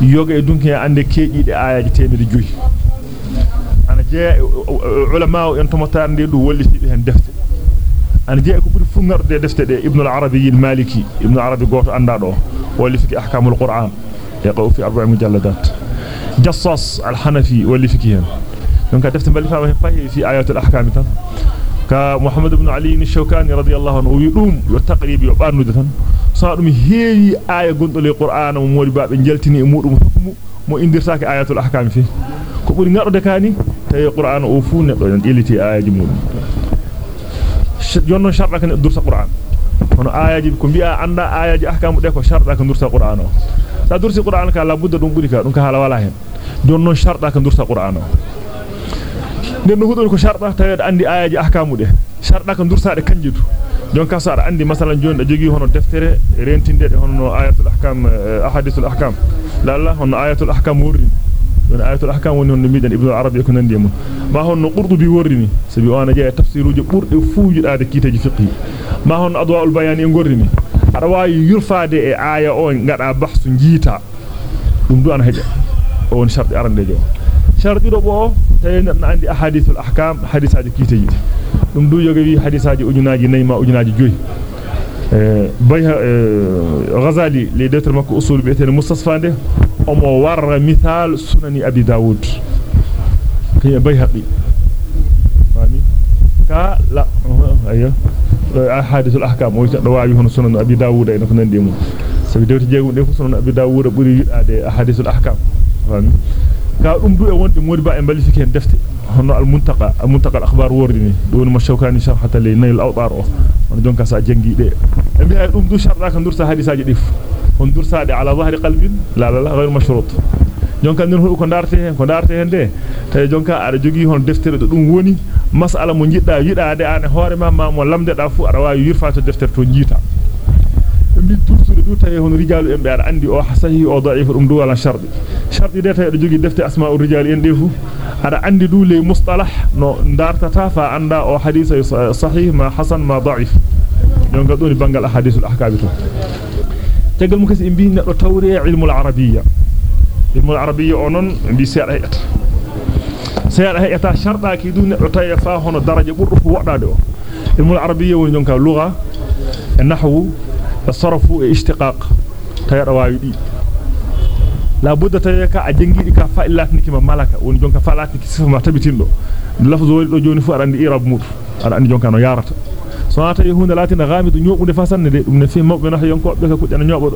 [SPEAKER 1] yoga e dunki ande keeji de aaji temede joyi je ulama en tomotar de du walliti be hen defte ana je ko buri fungarde defte de ibn al-arabi al-maliki ibn al-arabi goto anda do walli fiki ahkamul qur'an yaqau fi arba'a mujalladat jassas al-hanafi walli fiki hen donc defte balli fa hen fahi fi ayatul ahkam tan ka muhammad ibn ali al-shawkani radiyallahu anhu yudum yo taqrib yo banude tan sa dum heewi aya gondole qur'ana mo modi baabe jaltini e mudum hukmu mo indirtaake ayatul ahkam fi ko buri ngadode kani tay qur'ana o fu neddo en deliti ayaji mudum jonno sharda kan dursa qur'an hono ayaji ko bi'a anda ayaji ahkamu de ko sharda kan dursa qur'an o sa dursi qur'an ka la budda dum buri ka dum ka hala wala hen jonno sharda kan dursa qur'an o den no hudol ko sharda tawede andi ayaji ahkamu de sharda kan dursaade kanjidu don ka sa andi masalan joni da jogi hono deftere rentinde de hono ayatul ahkam ahadithul ahkam la la hono ayatul ahkam wurri don ayatul ahkam woni hono midan ibnu arabi ko nandi mun ma hono qurtubi worrini sabi wana jeya tafsiruji burde fuujudaade kitaji fiqhi ma hono adwaul bayan e gorrini ada wawi yurfaade e aya o ngada bahsu jiita dum du ana heja on sharti arandejo sharti do bo tay na andi ahadithul ahkam hadisaaji kitaji dum du yoga wi hadisaaji ujunaaji nayma ujunaaji joyi euh bayha ghazali li detr makko usul bieten mustasfande omo warra mithal sunani abi daud kay bayhaqi fami ka la ayo ahadithul ahkam o do waawi hono sunan abi daud en ko nandi mum sabi dewti jeegum de fu sunan abi daud buri yidade ahadithul ahkam fami ka dum du e wonde modi ba e balifiki en defte hono al muntaqa al muntaqa al akhbar wordini don ma shawkani sharhata li nail awtar o on jonka sa jangi de e bi ay dum du sharda kan dursa hadisaaji dif on dursaade ala zahri qalbin la la la ghayr mashrut jonka nden ko ndarte hen ko ndarte hen de tay jonka ada jogi hon deftere do dum woni mas'ala mo jidda yidaade an hoore ma ma mo lamde da fu ara wawi yurfato deftere to jiita min tursude sahihi o da'if dum du wala shardi shardi de tawi do jogi defte asma'ur rijal en defu ada andi du le mustalah no ndartata fa anda o hadisa sahih ma hasan ma da'if donc doni bangal ahadithul ahkam to tegal mu kasi imbi neddo tawre ilmul arabiyya ilmul arabiyya onon bi seeda heyata seeda heyata sharda ki du neddo tawi fa hono daraja burdo fu wadade o ilmul arabiyya woni donc lugha e nahwu الصرف هو اشتقاق. تير واويدي لا بد تيكا اجينغي كا فا الله ما ملكا وون جونكا فا الله نيكي سيفما تابيتين دو. لفظ وي دو جوني فو اراندي إيراب موت اراندي جونكا نو يارتا سونا تاي هوند لاتين غامد نيوبو دي فاسان دي دوم نفي موب نو يونكو بكا كو دي نيوبو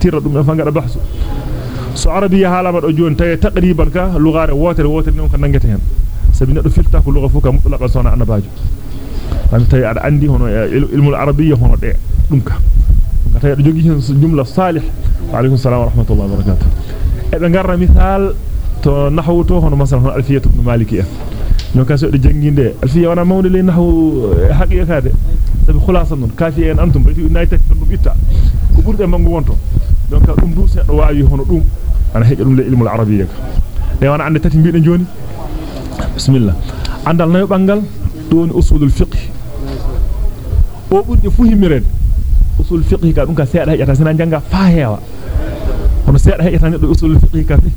[SPEAKER 1] تير دوم فا غادا بحثو سو عربيه هالا ما دو جون تاي تقريبا كا لغار ووتر ووتر نيون كا نانغيتا هن. سبي ندو فيلتا كو لغة فوكا مطلق سونا أنا باجو فانتاي اد عندي هونو علم العربية هونو دي. دوم كا tay do jogi hen jumla salih wa alaykum assalam wa rahmatullahi wa barakatuh e be garra misal to nahwu to hono masal hono alfiyatu ibn maliki non ka so de janginde alfiya wana mawde le nahwu haqiqa de sabi khulasa non kafi en antum bayti united to dum itta ko burde mangu wonto donc dum du se do wawi hono dum ana heje dum le ilmul arabiyya e wana ande tati biide joni bismillah andal nayo bangal don usulul fiqh o burde fu himiren usul fiqh ka dum ka seeda hejata sina janga fa hewa hono seeda hejata neddo usul fiqh ka fi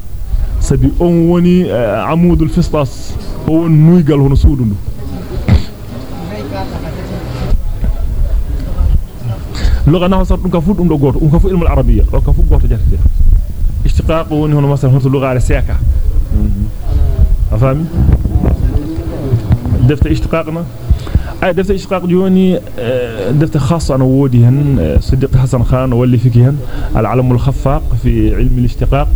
[SPEAKER 1] sabi on woni amudul fistas o won nuygal hono suudundu لغه نحو صار دم كفو دم دو غوتو كفو علم العربيه أو كفو غوتو جاتي اشتقاق وني هنا مثلا هرت لغه على سياكا افهمي دفت اشتقاقنا اي آه، دفت إشقاق جواني آه، دفت خاص أنا ووديهن آه، صديق حسن خان واللي فيكيهن العلم الخفاق في علم الإشتقاق.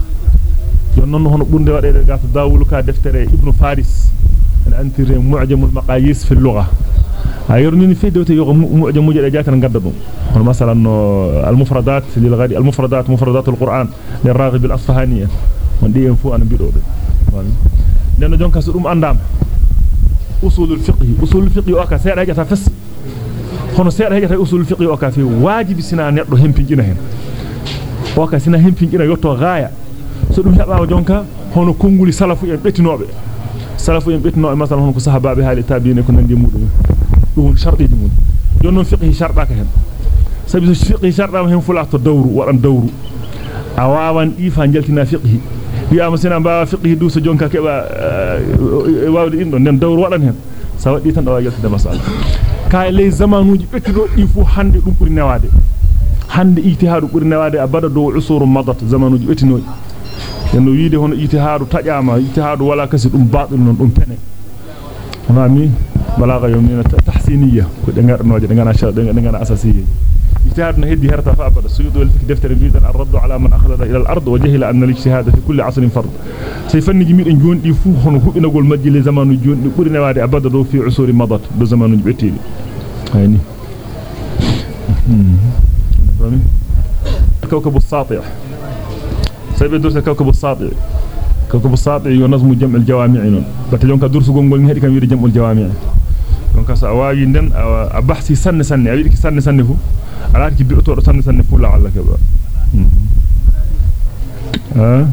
[SPEAKER 1] يونن هون بون دي وادي دغات داولو كا دفتر ابن فارس أنت معجم المقاييس في اللغة. ايرنني في دوت معجم مجد جات نغدد مثلا المفردات للغادي المفردات مفردات القرآن للراغب الاصفهاني ودي انفو ان بيدو دي نانو جونكا سو أندام. Usul al fiqh usul al fiqh o ka seeda jata fes hono seeda jata usul al fiqh o ka fi wajibi sina neddo hempinjina hen o ka sina hempinjina yotto gaaya so dum hebawa jonka hono konguli salafu en betinobe salafu en betinobe masalan hono ko sahababe haali tabiine ko nandi mudum dum shartiji mun jonnon fiqhi sharta ka hen sabi so fiqhi sharta hen fula to dawru wadan dawru a wawan ifa jaltina fiqhi wi'ama sina ba fiqhi du so jonka keba wawde indo nen dawru wadan hen sa wadi tan do yaltide masala kay ley zamanuji bettido di fu hande dum buri newade hande ijtihadu buri newade abada do usuru madat zamanuji bettinoji en no wiide hono ijtihadu tajama ijtihadu wala kasi dum baadul non dum pene honami balaga yomina tahsiniyya ko de ngarnoje de ngana shar de ngana asasiyya اجتهاد نهدي هرتا فأبدا السيود والتك دفتر جيدا الرد على من أخذ إلى الأرض وجهل أن الاجتهاد في كل عصر فرض. سيفن جميل إن جون يفوخن وخبن أقول مجي لزمان جون يقول نواري أبدا في عصور مضت بزمان جبتيل هيني. كوكب الساطع. سيب الدرس كوكب الساطع. كوكب الساطع ينظم جمع الجوامع بتجون كدرس قنقل نهدي كم جمع الجوامع. donc ça wa yi den a bahsi san san a wi san san fu ala ki bi oto san san fu la ala ke ba ah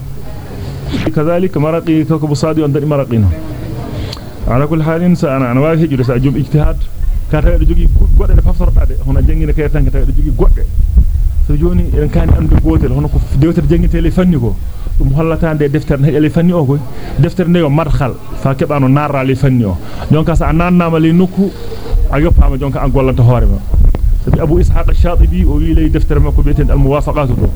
[SPEAKER 1] كذلك مرقي كوكب صادي عند المرقين على كل حال أنا أنا واجه جده ساجوم اجتهاد كاتا دو جوغي غودا فافسرتاد هنا جينغي كاي تانك تاي دو جوغي غودا so joni en kan andu gotel hono ko dewter jangitele fanni ko dum hollata de defter ne ele fanni o ko defter ne yo marhal fa kebano narrali fanni o jonka sa nannama le nokku a yoppama jonka an gollanta hoore ma sabi abu ishaq ash-shatibi o wi lay defter makko beten al muwafaqat do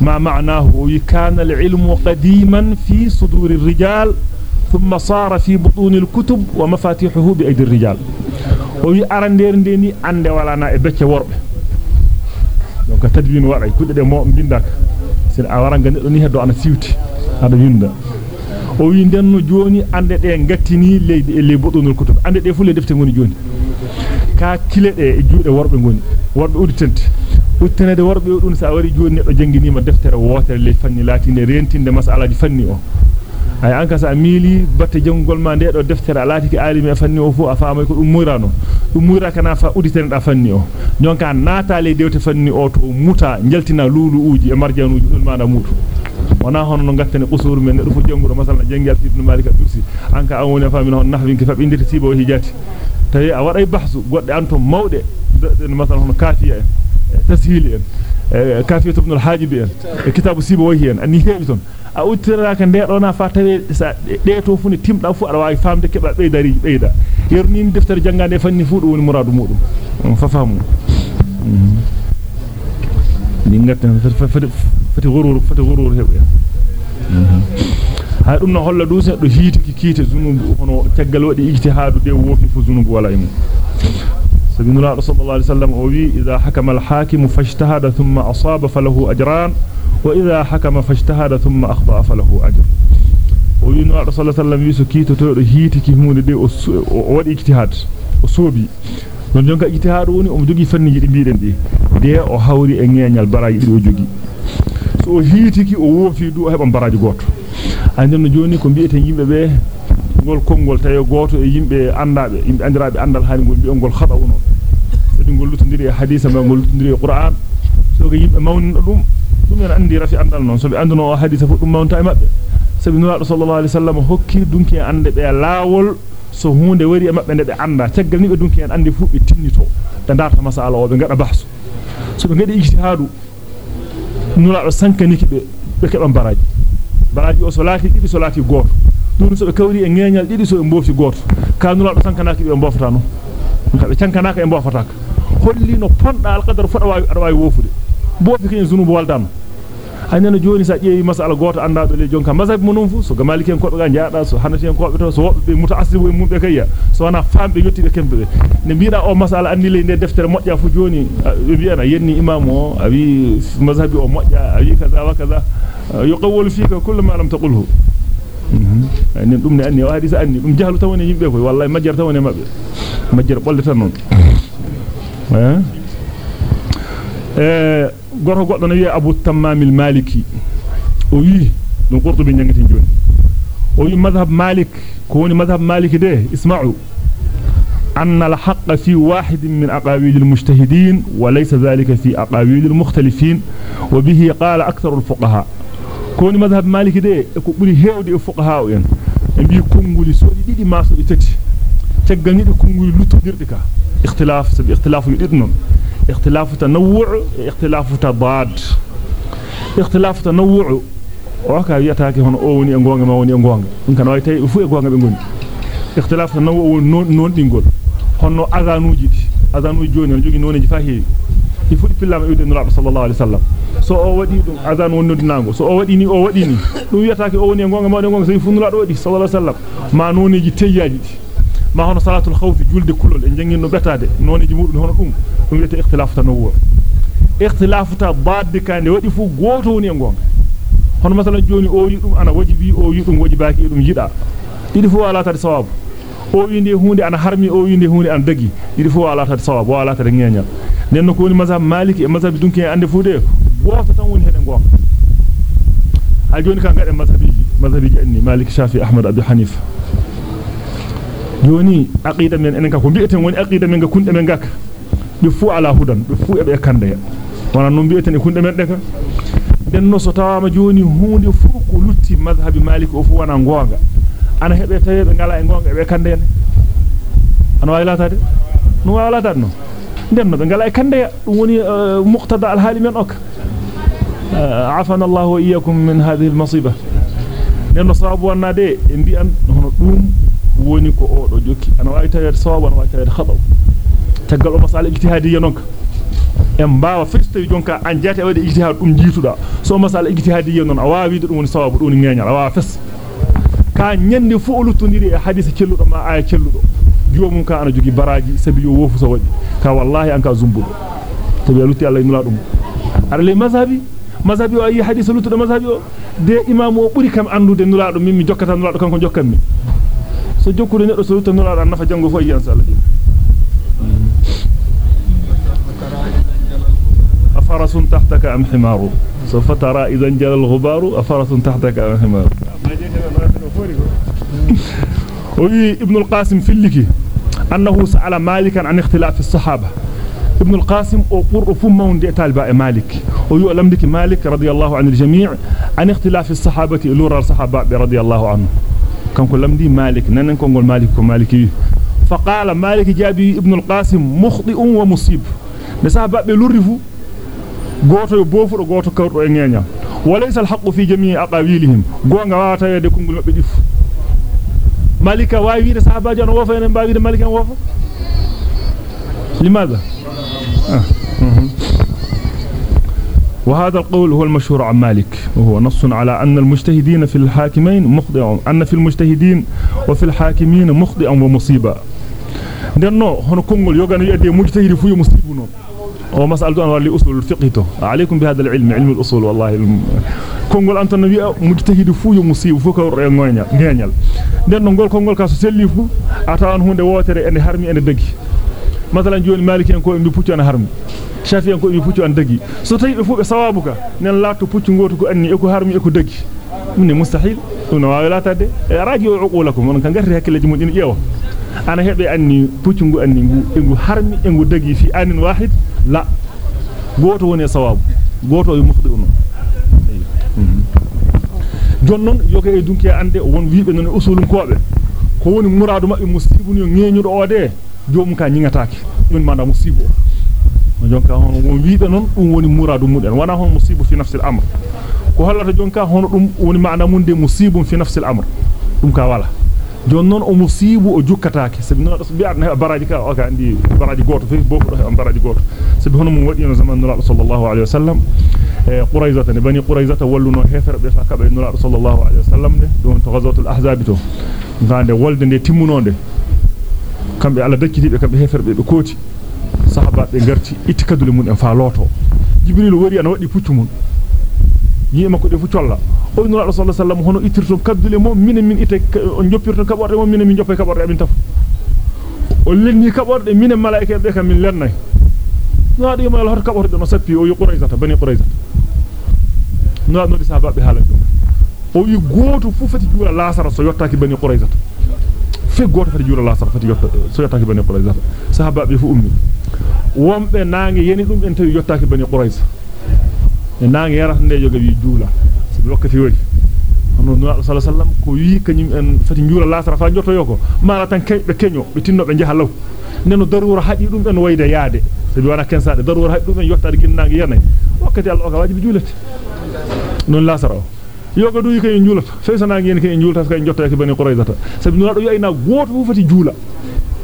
[SPEAKER 1] ma ma'nahu wi kana al ilmu qadiman fi sudur ar rijal thumma sara fi butun al kutub wa mafatihuhu bi aydi ar rijal donc tadwin waday kudde de mo bindaka sina a waranga neddo ni heddo ana siwti ada winda o wi denno joni ande de gattini leydi e ley bodonul kutub ande de fulle defte ngoni joni ka kile de e juude worbe ngoni worbe uditente uttenede worbe dun sa wari joni neddo janginima deftere wotere ley fanni latinde rentinde masalaji fanni o ay anka sa mili batte jangol ma de do deftere alati ki alimi e fanni o fu a faamay ko dum muyrano dum muyra kana fa uditene da fanni o jonka naata le dewte fanni o to muta jaltina lulu uji e marjanuji dul mana mutu wana hono no gattene qusur men do fu jangudo masala jangal ibn malik dursi anka an woni faamina hon nahwin ki fabinditi sibo hijati tawi a waday bahsu godde anto mawde masala hono kafiya tashili en kafiyatu ibn al-hajib en kitabu sibo wahi en anni hebi ton a uttiraka ndeedo na fa tawe sa de to fu ni timda fu ada wawi famde keba beydari beyda yerni deftere jangande fanni fu do woni muradu mudum fa famu ni ngatten fati gurur fati gurur hebe hay dum no holla du se do hiiti kiite zunubu hono taggal wadi ijtihadu de wofi fu zunubu wala imu سيدنا سيدنا رسول الله صلى الله عليه وسلم هو إذا حكم الحاكم فاجتهد ثم أصاب فله أجران وإذا حكم فاجتهد ثم أخطأ فله أجر. وينا رسول الله صلى الله عليه وسلم كيتو تو هيتي كي مودي دي أو ودي اجتهاد أو صوبي نون جونكا اجتهاد وني أو جوغي فني يدي بيدن دي. دي أو هاوري اي نيانيال باراجي دي أو جوغي سو هيتي كي أو وفي دو هبا باراجي غوتو اندن جوني كو بيته ييمبه gol kongol tayo goto e yimbe andaabe yimbe andiraabe andal haani gol bi gol khada wono sabi gol lutondiri e hadisa ma gol lutondiri e qur'an so ga yimbe mawnindo dum dum en andi rafi andal non so be anduno o hadisa fu dum mawnta e mabbe sabi nura sallallahu alaihi wasallam hokki dunki ande be laawol so hunde wari e mabbe de be anda taggal ni be dunki en andi fu be tinnito da darta masala o be ngada bahsu so be ngadi ijtihadu nura do sankaniki be be keban baraji baraji o so laati didi so laati goto dum so be kawri e ngeñal didi so e mbofti goto kanula do sankanaki be mbofata no be cankanaka e mbofataka holli no ponda al qadar foda wawi wawi wofude bofi ken zunubu waldam hanena joni sa jeewi masala goto anda do le jonka mazhab non fu so gamaliki en ko be jaada so hanati en ko be to so wobbe mutaassibu e mumbe kayya so wana fambe yotti be kembe ne biida o masala andi le ne deftere modja fu joni be biana yenni imam o abi mazhabi o modja abi kaza wa kaza yuqawwal fika kullu ma lam taqulhu enen dum ne anni o hadisa anni dum jahlu tawone yimbe ko wallahi majjar tawone mabbe majjar bolle tan non eh eh goto goddo no wi abu tamam al maliki o wi dum qurtubi nyangati joni o wi madhhab malik ko woni madhhab malik de isma'u أن الحق في واحد من أقاويل المجتهدين وليس ذلك في أقاويل المختلفين وبه قال أكثر الفقهاء كون مذهب مالك دي ko buri heewde e fuqaha en e bi konguli sodi didi maso di tati tagal ni konguli lutodirde ka ikhtilaf sabi ikhtilafu yidnon ikhtilafu tanawwu' ikhtilafu tadad ikhtilafu tanawwu' o ka yataake hono o woni e gonga ma woni e gonga dum kan way tay fu e gonga be goni ikhtilafu tanawwu' non non dingol honno azanuji di e azan wonnodi nango so o wadi ni o wadi ni dum yataake o woni e gonga mawde gonga sey funura do wadi sallallahu alaihi wasallam ma noneji teyyaji di ma hono salatul khawf julde kulol e jangino betade noneji mudum hono dum dum wiete ikhtilaf tanawwu ikhtilaf ta badde kande wadi fu goto woni e gonga hono masalan joni o wi dum ana wajibi o wi dum wajibaki e dum yida didi fu ala tade sawabu o wi ndi hunde ana harmi o wi ndi hunde ana dagi didi fu ala tade sawabu o ala tade ngenya nenno ko woni mazhab maliki e mazhab dunki e ande fu de goto tan woni hen gonga ha joni kan gaden mazhabiji mazhabiji anni malik shafi ahmad abu hanifa joni aqida men enen ka ko bi'eten woni aqida men ga kunde men gaka be fu ala hudan be fu e be kande wana non bi'eten e kunde men de ka denno so tawama joni hunde fu ko lutti mazhabi malik o fu wana gonga ana hebe tawebe ngala e gonga e be kande en ana wawi latade no دم مثلا قال كان وني آه، مقتضى الحال من أوك؟ آه، عفانا الله وإياكم من هذه المصيبة. لأنه صعب وأنا دي. امبي أن هو دوم وني كو أو دو جوكي. أنا واي تاير صواب أنا واي تاير خطا تقال مسائل اجتهادية نونك. ام باوا فيستي جونكا أن جاتي ودي اجتهاد دوم جيتو دا. سو مسائل اجتهادية نون. اواوي دوم وني صواب دوم نينال أوا فس. كان نيندي فولو تونديري حديث كيلودو ما اي كيلودو jomum ka ana jogi baraji sabi yo wofu so wadi ka wallahi an ka zumbudo tabi lutti Allah inula dum ar le mazhabi mazhabi o ayi hadith lutudo mazhabi o de imam o buri kam andude nula dum mimmi jokkata nula do kanko jokkanmi so jokkude neddo so lutta nula do nafa jango fo yiyan sallallahu أفرس تحتك أم حمار سوف ترى إذا انجل الغبار أفرس تحتك أم حمار وي ابن القاسم في اللكي أنه سأل مالكا عن اختلاف الصحابة. ابن القاسم أقر فمون دي تالباء مالك. ويؤلم لك مالك رضي الله عن الجميع عن اختلاف الصحابة لورا الصحابة رضي الله عنه. كان كلام دي مالك ننن كنقول مالك كمالكي فقال مالك جابي ابن القاسم مخطئ ومصيب. نسابة بلورفو yo bofudo goto kawdo e ngenya walaysa alhaqu fi jami'i aqawilihim gonga wata yede malika wiide sahabaji an wofa en wiide malika en wofa limadha وهذا القول هو المشهور عن مالك وهو نص على أن المجتهدين في الحاكمين مخطئ أن في المجتهدين وفي الحاكمين مخطئ ومصيبة. لأنه هنا كونغول يوغان يدي مجتهد فيه مصيب هو ما سألته أنا لي أصول فقهته عليكم بهذا العلم علم الأصول والله كونغول أنت النبي مجتهد فوي مصيب فوك غينيال غينيال دين نقول كونغول كاسو سليفو أتان هون دواتر أن هرمي أن دقي. مثلا جوان مالك ينكو أن بيبوتو أن هرمي. شافي ينكو أن بيبوتو أن دقي. سوتي فوق سوابك نن لا تبوتو نغوتو أن يكو هرمي يكو دقي. من مستحيل. هنا ولا تد راجعوا عقولكم من كان غير هيك اللي جمودين يو إيوه. أنا هبي أني بوتشنغو أني إنغو هرمي إنغو دقي في آن واحد. Sawabu goto e mukhdi non jonnon yoga e dunki ande won wiibe non usulun koobe ko woni muradu mabbe musibu ni ngeñudo ode jomum ka nyingataake don manda musibu o jonka hon won wiibe non dum woni muradu muden wana hon musibu fi nafsi al-amr ko hollata jonka hono dum woni maana munde musibum fi nafsi al-amr dum ka wala jonnon o musibu o jukkataake sabi non so bi'atna baraji ka o ka andi baraji goto fi boko do baraji goto sabi hono mum wadi no zaman nura sallallahu alaihi wasallam quraizata ne bani quraizata walluno hefere be fa kabe nura sallallahu alaihi wasallam ne don to ghazawatul ahzab to ngande wolde de timmunonde kambe alla daccitibe kambe hefere be be kooti sahaba be garti itikadule mun en fa loto jibril wari an wadi puccu mun yima ko de fu colla o nura sallallahu alaihi wasallam hono itirto kaddule mom min min ite on joppirto kaborde mom min min joppay kaborde amin taf o lenni kaborde min malaika be kam min lennay no adi ma hor kaborde no sappi o yuquraizata bani quraizata no no di sahaba be haala dum o wi goto fu fati juula lasara so yottaaki bani quraizata fe goto fati juula lasara fati yotta so yottaaki bani quraizata sahaba be fu ummi wombe naange yeni dum en tawi yottaaki bani quraiza e naange yarata nde joga wi juula sibi wakkati wari hono nura sallallahu alaihi wasallam ko wi kanyum en fati juula lasara fa jotto yoko mala tan kay be kenyo be tinno be jaha law neno darura hadi dum en wayde yaade sabi wana kensaade darura hadi dum en yottaade ginnaange yanay wakkati Allah ka wajibi juulete non lasara o yoga du yikay juulata feysana ngeen kay juulata kay jotta ke bani quraizata sabi nura do yayna goto fu fati juula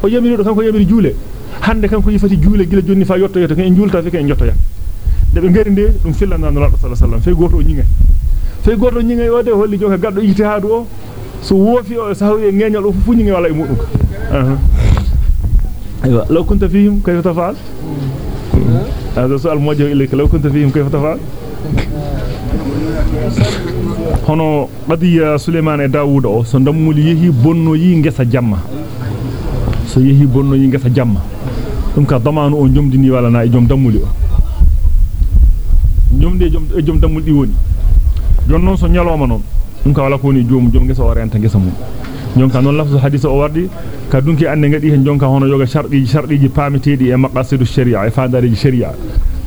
[SPEAKER 1] o yamini do kanko yamiri juule hande kanko yifati juule gila jonni fa yotta yotta kay juulata fe kay jotta ya de be ngari nde dum fillana nura sallallahu alaihi wasallam fe goto o nyingay fe goto nyingay o de holli joka gaddo ijtihadu o so wofi o sahwi ngeñal o fu nyingay wala e mudum أيوه لو كنت فيهم كيف تفعل هذا سؤال موجه اليك لو كنت فيهم كيف تفعل hono qadiya Suleiman e Dawud o so dammuli yehi bonno yi ngesa jamma so yehi bonno yi ngesa jamma dum ka damanu o jomdini wala na e jom dammuli o jomde jom e jom dammuli woni jonnon so nyaloma non dum ka wala ko ni jom jom ngesa o renta ngesa mum jonka non lafzu hadith o wardi ka dunki ande ngadi hen jonka hono yoga shardi shardi pamitedi e maqasidu sharia e faandareji sharia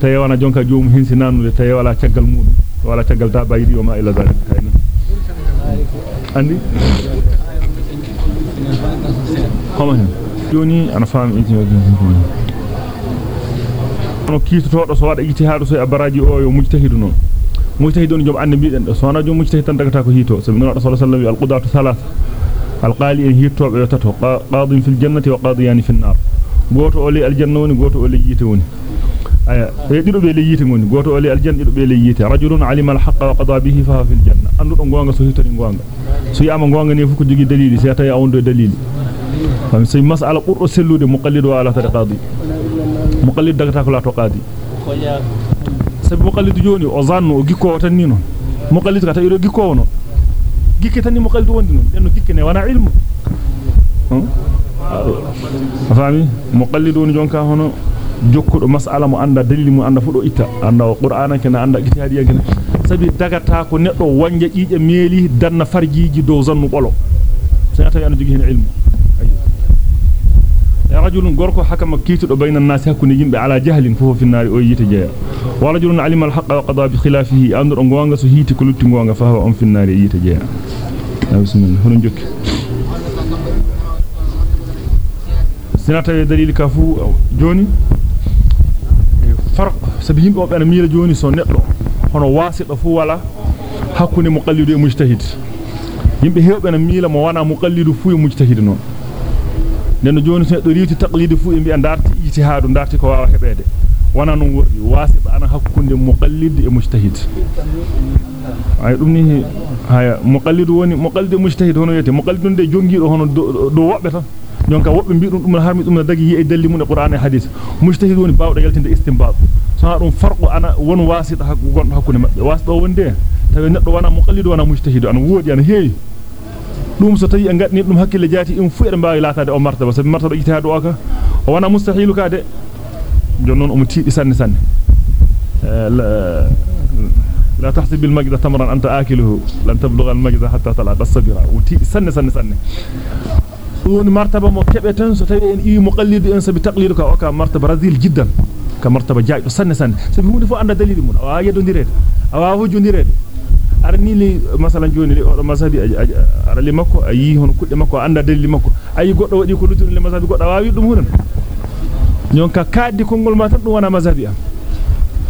[SPEAKER 1] tayi wana jonka jom hinsi nanude tayi wala caggal mudum wala caggal da bayidi o ma ila kayna andi koma hen joni ana fam no kiitoto so wada ijtihadu so e baraji o yo mujtahidu non mujtahidun jom ande biiden do so wana jom mujtahid tan dagata ko hito sabi no sallallahu alaihi wasallam al-qudatu thalatha alqali en hittobe yo tato qadin fil jannati wa qadiyan fil nar goto oli aljanna woni goto oli yite woni aya e dido be le yite woni goto oli aljanna dido be le yite rajulun alima alhaqqa wa qada bihi fa fil janna andu do gonga so hittori gonga so yama gonga ne fu ko jogi dalili se tay awndo dalili fam sey mas'ala qur'o sellude muqallidu ala ta qadi muqallid dagata ko la to qadi sabi muqallid joni o zanno o gikko tan ni non muqallid ka tawi do gikko non gikke tan mo qaldu wondi non denno gikke ne wana ilmu afami muqallidun jonka hono jokkudo mas'ala mo anda dalili mo anda fudo itta anda qur'ana ken anda gitadi ken sabi dagata ko neddo wanja jiije meeli danna farjiji do zannu bolo sai ata yana jogi hen ilmu hakkunde yimbe ala jahlin fu fi an-nar o yite jeya wa rajulun alima al-haqqa wa qada bi khilafihi andur gonga so hiti ko lutti gonga fa on fi an-nar yite jeya bismillah hono jokki sinata dalil ka fu joni farq sabi yimbe o be na miila joni so neddo hono wasido fu wala hakkunde muqallidu e mujtahid yimbe hewbe na miila mo wana muqallidu fu e den joni so do riwti taqlid fu e mbi andarti ijtihadu darti ko wawa hebede wana non wordi wasiba ana hakkunde muqallid e mujtahid ay dum ni haya muqallid woni muqallid e mujtahid hono yete muqallidun de jongido hono do wobbe tan jonka wobbe bi dum dum harmi dum dagi yi e dalli mun e qur'an e hadith mujtahid woni bawdo yaltinde istinbat so dum farqu ana won wasita hakku gondo hakkunde mabbe wasdo wonde tawi neddo wana muqallid wana mujtahid ana wodi ana heewi dum so tawi en gadni dum hakkille jati in fu e mbaawi latade o martaba. Sabi martaba ijtihad o ka o wana mustahilu ka de jonnon um tiidi sanne sanne. لا تحسب المجد تمرا أنت آكله لن تبلغ المجد حتى تلعب الصبر وتي سنة سنة سنة دون مرتبة مكبة ستبي إن إيه مقلد إن سبي تقليدك أو كمرتبة رذيل جدا كمرتبة جاي سنة سنة سبي هون فو عند دليل من أو يدون ديرد أو هو جون ديرد arni li masalan joni li o mazhabi ara li makko ayi hono kudde makko anda dalili makko ayi goddo wadi ko lutun li mazhabi goddo waawi dum hunan nyonka kaaddi kongol ma tan dum wana mazhabi am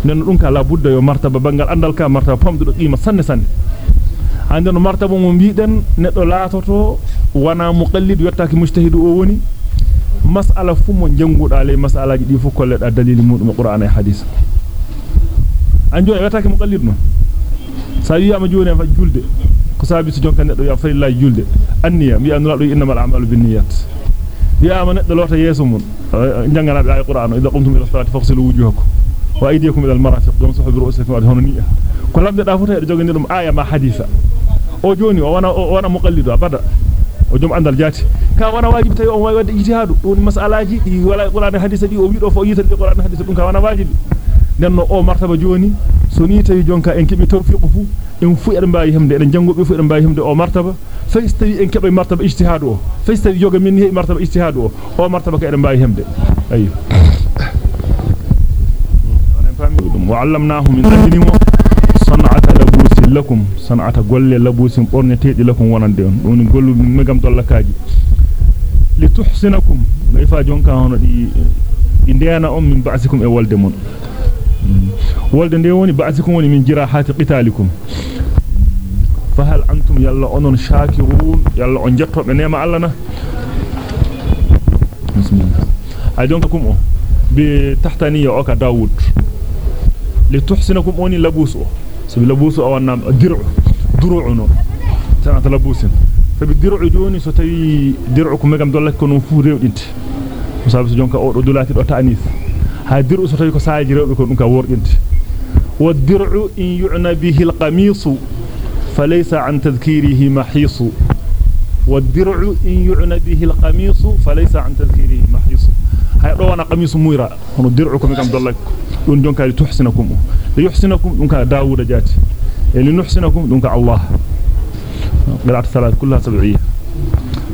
[SPEAKER 1] nen dum ka la budda yo martaba bangal andal ka martaba pamdudo qima sanne sanne ande no martaba mo biiden neddo laatoto wana muqallid yottaaki mujtahidu o woni mas'ala fu mo janguda le mas'alaji di fu kolleda dalili mudum qur'an e hadith anjo yottaaki muqallid no sa wiyama joni fa julde ko sabi so jonka neddo ya farillahi julde anniya mi anula do innamal a'malu binniyat wiyama neddo lota yeso mun jangana bi ay qur'an idha qumtum ila salati faghsilu wujuhakum wa aydiyakum ila al-marafiq dum sahabi ru'usakum wa hono niya ko lamde da futa e jogani dum aya ma haditha o joni o wana o wana muqallidu abada o jom andal jati ka wana wajibi tawi on wawi wadde ijtihadu dum mas'alaji di wala qur'an haditha di o wido fo yita di qur'an haditha dum ka wana wajibi nenno o martaba joni so ni tawi jonka en kebi tawfiqu fu en fu eden bayi hemde eden jangobe fu eden bayi hemde o martaba fay tawi en kebe martaba ijtihadu o fay tawi joga min he martaba ijtihadu o o martaba ka eden bayi hemde ayi وعلمناه من أجلهم صنعة لبوس لكم صنعة قول لبوس برنتيد لكم ونندون دون قول مقام طلقاجي لتحسنكم نيفا جونكا هنا دي indiyana on min ba'sikum e walde yalla on jettobe nema Allah na bismillah ay donc kum o bi tahtaniya o ka dawood li tuhsinakum oni labusu sabi labusu o wanna dir'u duru'u no tanata labusin sabi dir'u joni so tawi dir'ukum megam dollake ko non fu rewdinte sabi so jonka o do dulati do ta'nis in yu'na bihi al-qamis falaysa an tadhkirihi mahis wa dir'u in yu'na bihi al-qamis falaysa an tadhkirihi mahis hay do wana qamis muira hono dir'u ko megam dollake dum jonka li tuhsinakum li yuhsinakum dum ka daawuda jati e li nuhsinakum dum ka allah qira'at salat kullaha sab'iyya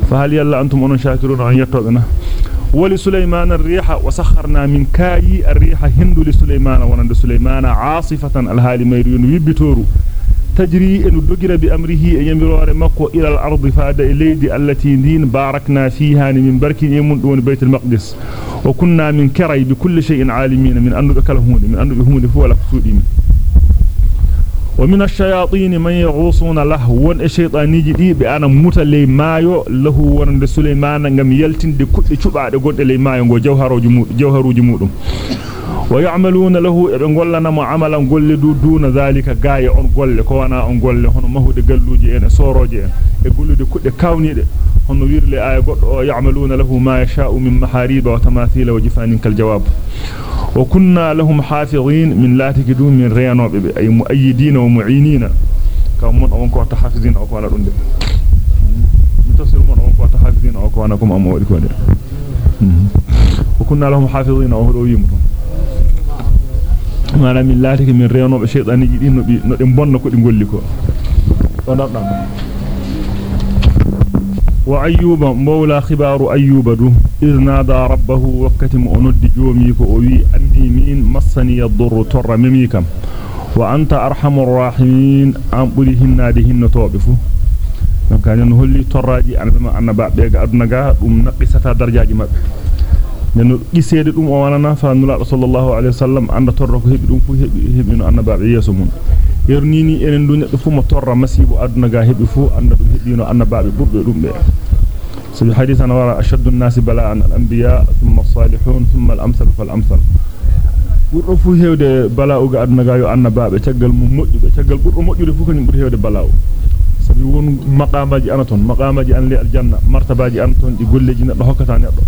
[SPEAKER 1] fa hal yalla antum anun shakiruna an yatobina ولسليمان الريح وسخرنا من كاي الريح هند لسليمان ونند سليمان عاصفة الهالي ميرون ويبتورو. تجري إن دوغير بأمره يمرور مكو إلى الأرض فاد اليدي التي دين باركنا فيها من بركي يمون دون بيت المقدس. وكنا من كري بكل شيء عالمين من انو بكلهون من انو بهمود فولا سودين ومن الشياطين من يغوصون له ون الشيطانيجي دي maayo lahu wonde Suleymaan ngam yaltinde kudde cubaade godde ley maayo go jawharoji mudum jawharuji mudum wa ya'maluna lahu e be gollana mo amalan golle du duna zalika gaaya on ko wana on mahude galluji en soroje en e gollude kudde kawnide hono wirle ay goddo o ya'maluna lahu ma yasha'u min mahariba wa tamathila wa jifanin kal jawab وكنا لهم حافظين من لا تجدون من ريانوب أي مؤيدين ومعينين كم من أونكو تحافظين أو دون من تفسير من أونكو تحافظين أو كوانا كم أمو ولكو وكنا لهم حافظين أو هلو يمتون ما من لا تجد من ريانوب شيطان يجدين نبي بonna ko di golli ko ونرنا وأيوب مولى خبار أيوب إذ نادى ربه وكتم أند جوميك أوي أني مين مصني الضر تر مميكم. وأنت أرحم الراحمين. أم بليهن ناديهن توبفو كان ينهلي تراجي أنا بما أن بعد أدنغا. أم نقصة درجاج مب nenu gisede dum o wanana fa nula sallallahu alaihi wasallam anda torro ko hebi dum fu hebi hebi no annaba yeso mun yernini enen du neddo fu mo torra masibu aduna ga hebi fu anda dum hebino annabaabe burbe dum be sabi hadithan wara ashaddu an-nas bala'an al-anbiya thumma as-salihun thumma al-amsal fal-amsal burdo fu hewde bala'u ga aduna ga yo annabaabe tagal mum modjude tagal burdo modjude fu kanyum buri hewde bala'u sabi won maqamaji anaton maqamaji an li aljanna martabaji anaton di golleji neddo hokkata neddo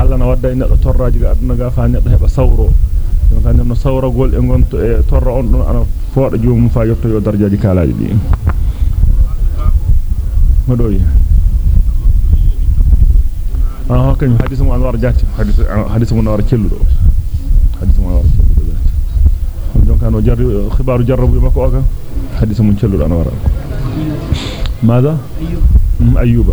[SPEAKER 1] alla na wadda neddo torraji ga aduna ga fa neddo heba sawro donc an no sawragol e gonto e torra on don ana fooda joomum fa yotto yo darjaaji kalaji di modoyi ah kany hadith mo anwar jatti hadith hadith mo anwar celludo hadith mo anwar celludo jatti donc ano jarri khibaru jarrabu makko oka hadith mo celludo anwar ماذا أيوب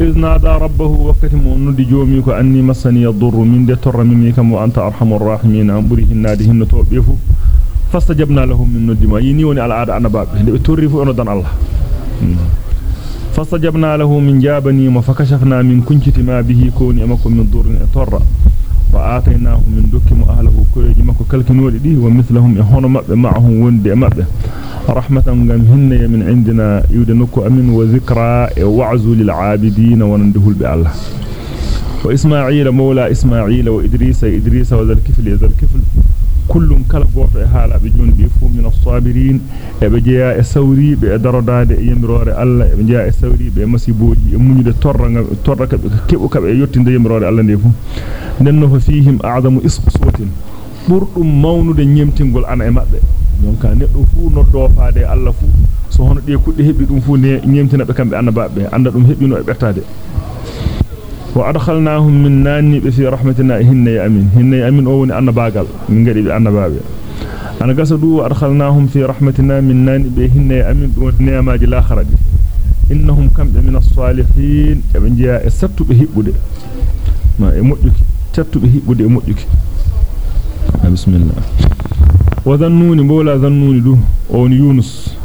[SPEAKER 1] إذ نادى ربه وقت مؤند جومي كأني مسني الضر من دي تر مني كم وأنت أرحم الراحمين. عن بره النادهن توبيفو فاستجبنا لهم من ندما ينيوني على عاد أنا باب. توريفو أنو دان الله. فاستجبنا له من جابني وفكشفنا من كنشت ما به كوني أمكم من ضر اطر وآتيناه من دكم أهله كريج مكو كالكنول دي ومثلهم يهون مأب معهم وند مأب رحمة غمهن من عندنا يودنكو أمن وذكرى وعز للعابدين وننده بالله وإسماعيل مولى إسماعيل وإدريس إدريس وذا الكفل ذا كل كلا غوتو e haala be joni be fu min as-sabirin e be jeya e sawri be darodade e yamirore Allah e be jeya e sawri be masiboji e munyude torra torra kabe kebo kabe yottinde yamirore Allah nde fu nenno fa fihim a'zamu isqsutin burdum mawnude nyemtingol ana e mabbe donc neddo fu noddo faade Allah fu so hono de kudde hebi dum fu ne nyemtina be kambe annabaabe anda dum hebino e bertade وأدخلناهم من ناني في رحمتنا هن يا أمين. هن يا أمين أو ان باغال من غدي بي انبابه أنا غسدو وادخلناهم في رحمتنا من ناني به هن يا أمين دو نيماجي الآخرة إنهم كم من الصالحين. ابن جاء سبت بهبده ما امودك سبت بهبده امودك بسم الله. وذنون بولا ذنون دو. أون يونس.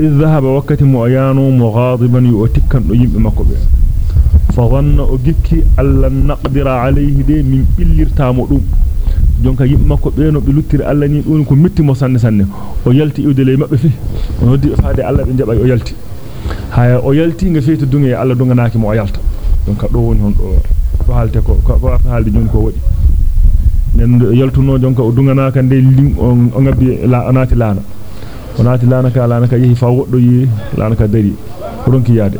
[SPEAKER 1] إذ ذهب وقت مؤيانو مغاضبا يؤتكن يمبي مكو فظن أجكي ألا نقدر عليه دي من بلرتامو دوم beeno be luttiri alla ni dun ko mitti mo sanne sanne o yalti iwde ley mabbe fi o noddi faade alla be jabay o yalti haya o yalti nga feetu dunga e alla dunganaaki mo o yalta jonka do woni hon do ko halte ko ko haalde joni ko wadi nen yaltuno jonka o dunganaaka de lim o ngabbi la onati laana onati laana ka laana ka yehi fa woddo yi laana ka dari ronki yaade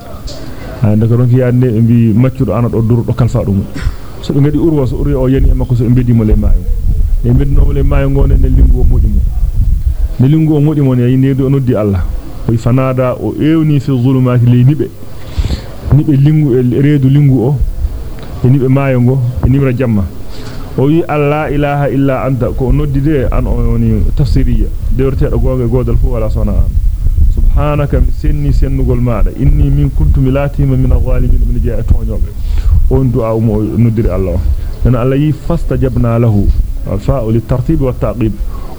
[SPEAKER 1] hande ko ronki yaade be bi maccudo ana do duro do kalfa dum so be ngadi urwa so urwi o yani e makko so be bedimo le maayo e bedino le maayo ngone ne lingu o modi mo ne lingu o modi mo ne yinde do noddi Allah o fanada o ewni fi zulumati li nibe nibe lingu e reedu lingu o e nibe maayo ngo e nimra jamma o wi alla ilaha illa anta ko noddi de an oni tafsiriya dewertedo gonga godal fu wala sona سبحانك من سني سن نقول ما لا إني من كنت ملاتي من الغالبين من جاء تونيوب أنت أو ندري الله. أن الله فاستجبنا له. الفاء للترتيب والتعقيب.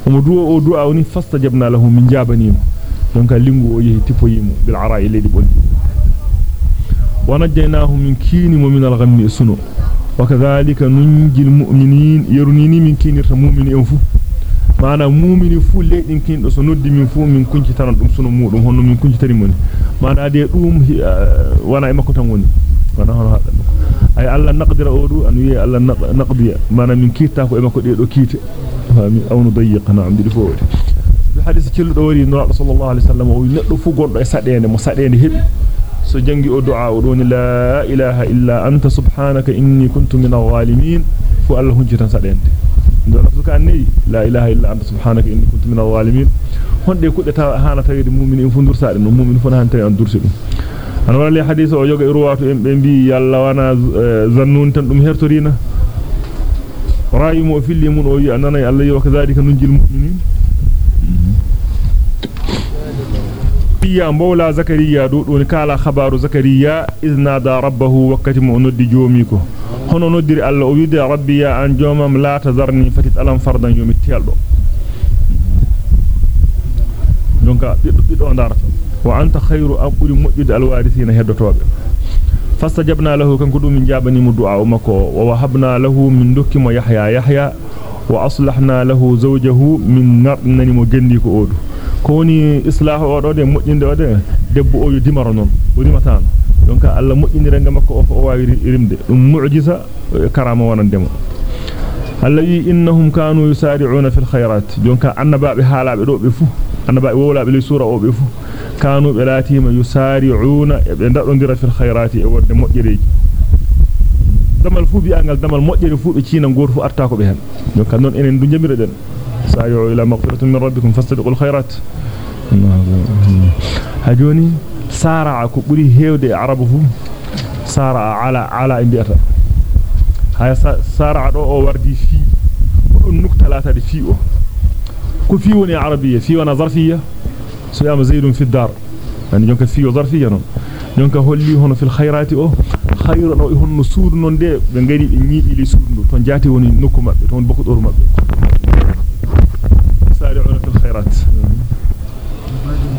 [SPEAKER 1] ومدوء ودوء أوني فاستجبنا له من جابنيم. دونك لينغو وجهي تيبويمو بالعراء اللي دي ونجيناه من كين ومن الغم سنو. وكذلك ننجي المؤمنين. يرنيني من كين المؤمنين فو mana mu'mini fu leedin kindo so noddi min fu min kunci tan dum sunu mudum honno min kunci tari mon mana de dum wana e makko tan woni wana hono hada ay alla naqdira odu an wi alla naqdiya mana min kiita ko e makko de do kiite fami awnu dayiq na'am di fo bi hadith cillu do wari no sallallahu alaihi wasallam o neddo fu gondo e sadende mo sadende hebi so jangi o du'a o doni la ilaha illa anta subhanaka inni kuntu minadh dhalimin fu alla hunci tan sadende لا إله إلا أنت سبحانك إني كنت من الظالمين. هون دي كده هانا تجد مؤمن إن فندر سائر إنه مؤمن فنها أنت عن درسه أنا ولا لي حديث أو يجي رواه آه، إم إم بي يلا وأنا زنون تندم هرتورينا رأي مؤفل يمون أوي أننا يالله وكذلك ننجي المؤمنين. يا مولا زكريا دو دون كالا خبر زكريا إذ نادى ربه وقت منود جوميكو. Hono noddiri alla o wide rabbi ya an jomam la tazarni fatit alam fardan yomi teldo donka biddo biddo darata wa anta khayru aquli mujjid alwarithina heddotobe fastajabna lahu kanko dum min jabani mu du'a mako wa wahabna lahu min dukki mo yahya yahya wa aslahna lahu zawjahu min nani mo gendi ko odu koni islahu o do de mojjinde o de debbo o yo dimaro non o dimatano donc alla mojjindire ngam makko o waawi rimde dum mu'jiza karama wonandemo alla wi innahum kanu yusari'una fil khairat donc annabaabe haalaabe do be fu annaba wowla be sura o be fu kanu be latima yusari'una be dadondira fil khairati e wonde mojjereji damal fu bi angal damal mojjere fu be ciina goto fu arta ko be hen donc non enen du jamire den sari'u ila maghfiratin min rabbikum fastabiqul khairat ha joni سارع كبري هيو دي عربه سارع على على انديتا هاي سارع دو أو وردي في نقطة لا تدي في أو. كو في وني عربية في وأنا ظرفية. سيام زيد في الدار. يعني جونك في ظرفية نون جونك هولي هون في الخيرات أو. خير أو إيه هون سور نون دي بنغيري نيبي لي سور نون تون جاتي وني نوكو مبي تون بوكو دور مبي سارعون في الخيرات. mm -hmm.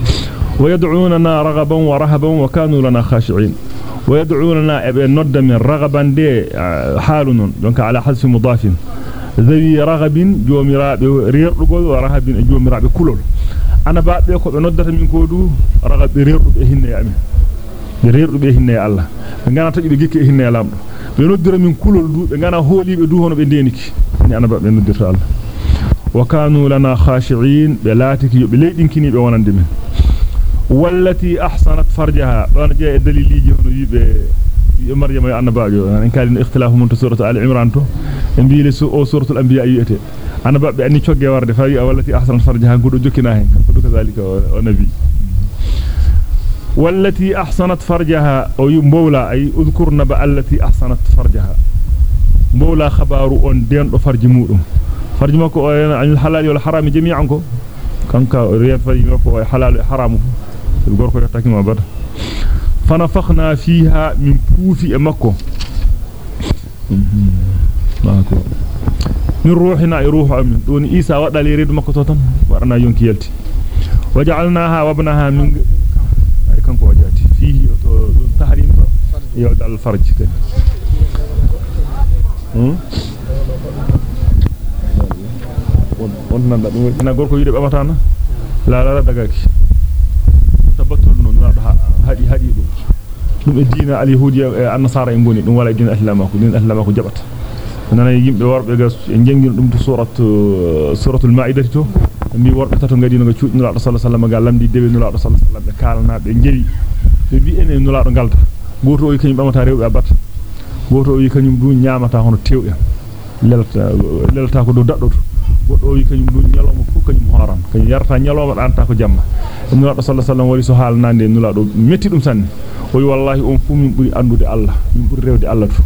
[SPEAKER 1] ويدعوننا رغبا ورهبا وكانوا لنا خاشعين. ويدعوننا ند من رغبا دي آه، حالن دونك على حذف مضاف. ذوي رغب جومرا ريرغول ورهب جومرا كلول. أنا با بي كو نودات مين كودو رغب ريرغوب هيني امين ريرغوب هيني الله. غانا تاجي بي جيكي هيني لام بي نودير مين كلول دو غانا هوليبي دو هونو بي دينيكي أنا با بي نودير الله. وكانوا لنا خاشعين. بلاتك يوبليدينكيني بي وناندي wallati ahsanat farjaha don je daliliji hono yibe maryama yo annabaajo en kalino ikhtilafu mun to suratu al imran to e biile su o suratul anbiya yete annabaabe anni cogge warde fa wi wallati ahsanat farjaha ngudo jokkina hen ko do kazalika o nabi wallati ahsanat farjaha o yumbawla ay udhkurna ba allati ahsanat farjaha mbawla khabaru on dendo farji mudum farji makko o an halal wal haram jami'an ko kanka riyat farji makko halal haramu gorko yottaki ma bada فنفخنا فيها من بوفي مكو ماكو من روحنا روح امين دون عيسى ودال يريد مكو توتن. ورنا يونكي يلتي وجعلناها وابنها من أي كانكو وجاتي فيه تحريم يود الفرج كده. wonna da dum na gorko yide bamatana la la dagaki e e annasara e ngoni dum wala diina islama ko diina islama ko jabata nana yimbe worbe ga e jangino dum to surat suratul maidati to mi worbe tato ngadi no ga cuudi nula sallallahu alaihi wasallam ga lamdi dewe nula sallallahu alaihi wasallam be kalana be njewi be bi enen nula do galta goto o yi kanyum bamata rewbe abata goto o yi kanyum du nyaamata hono tewbe lelta lelta ko do daddo goddo yi kanyum du nyaloma fu kanyum horan kanyum yarta nyaloma danta ko jamma nula sallallahu alaihi wasallam wari so halnande nula do metti dum sanne o yi wallahi on fu min buri andude Allah min buri rewde Allah to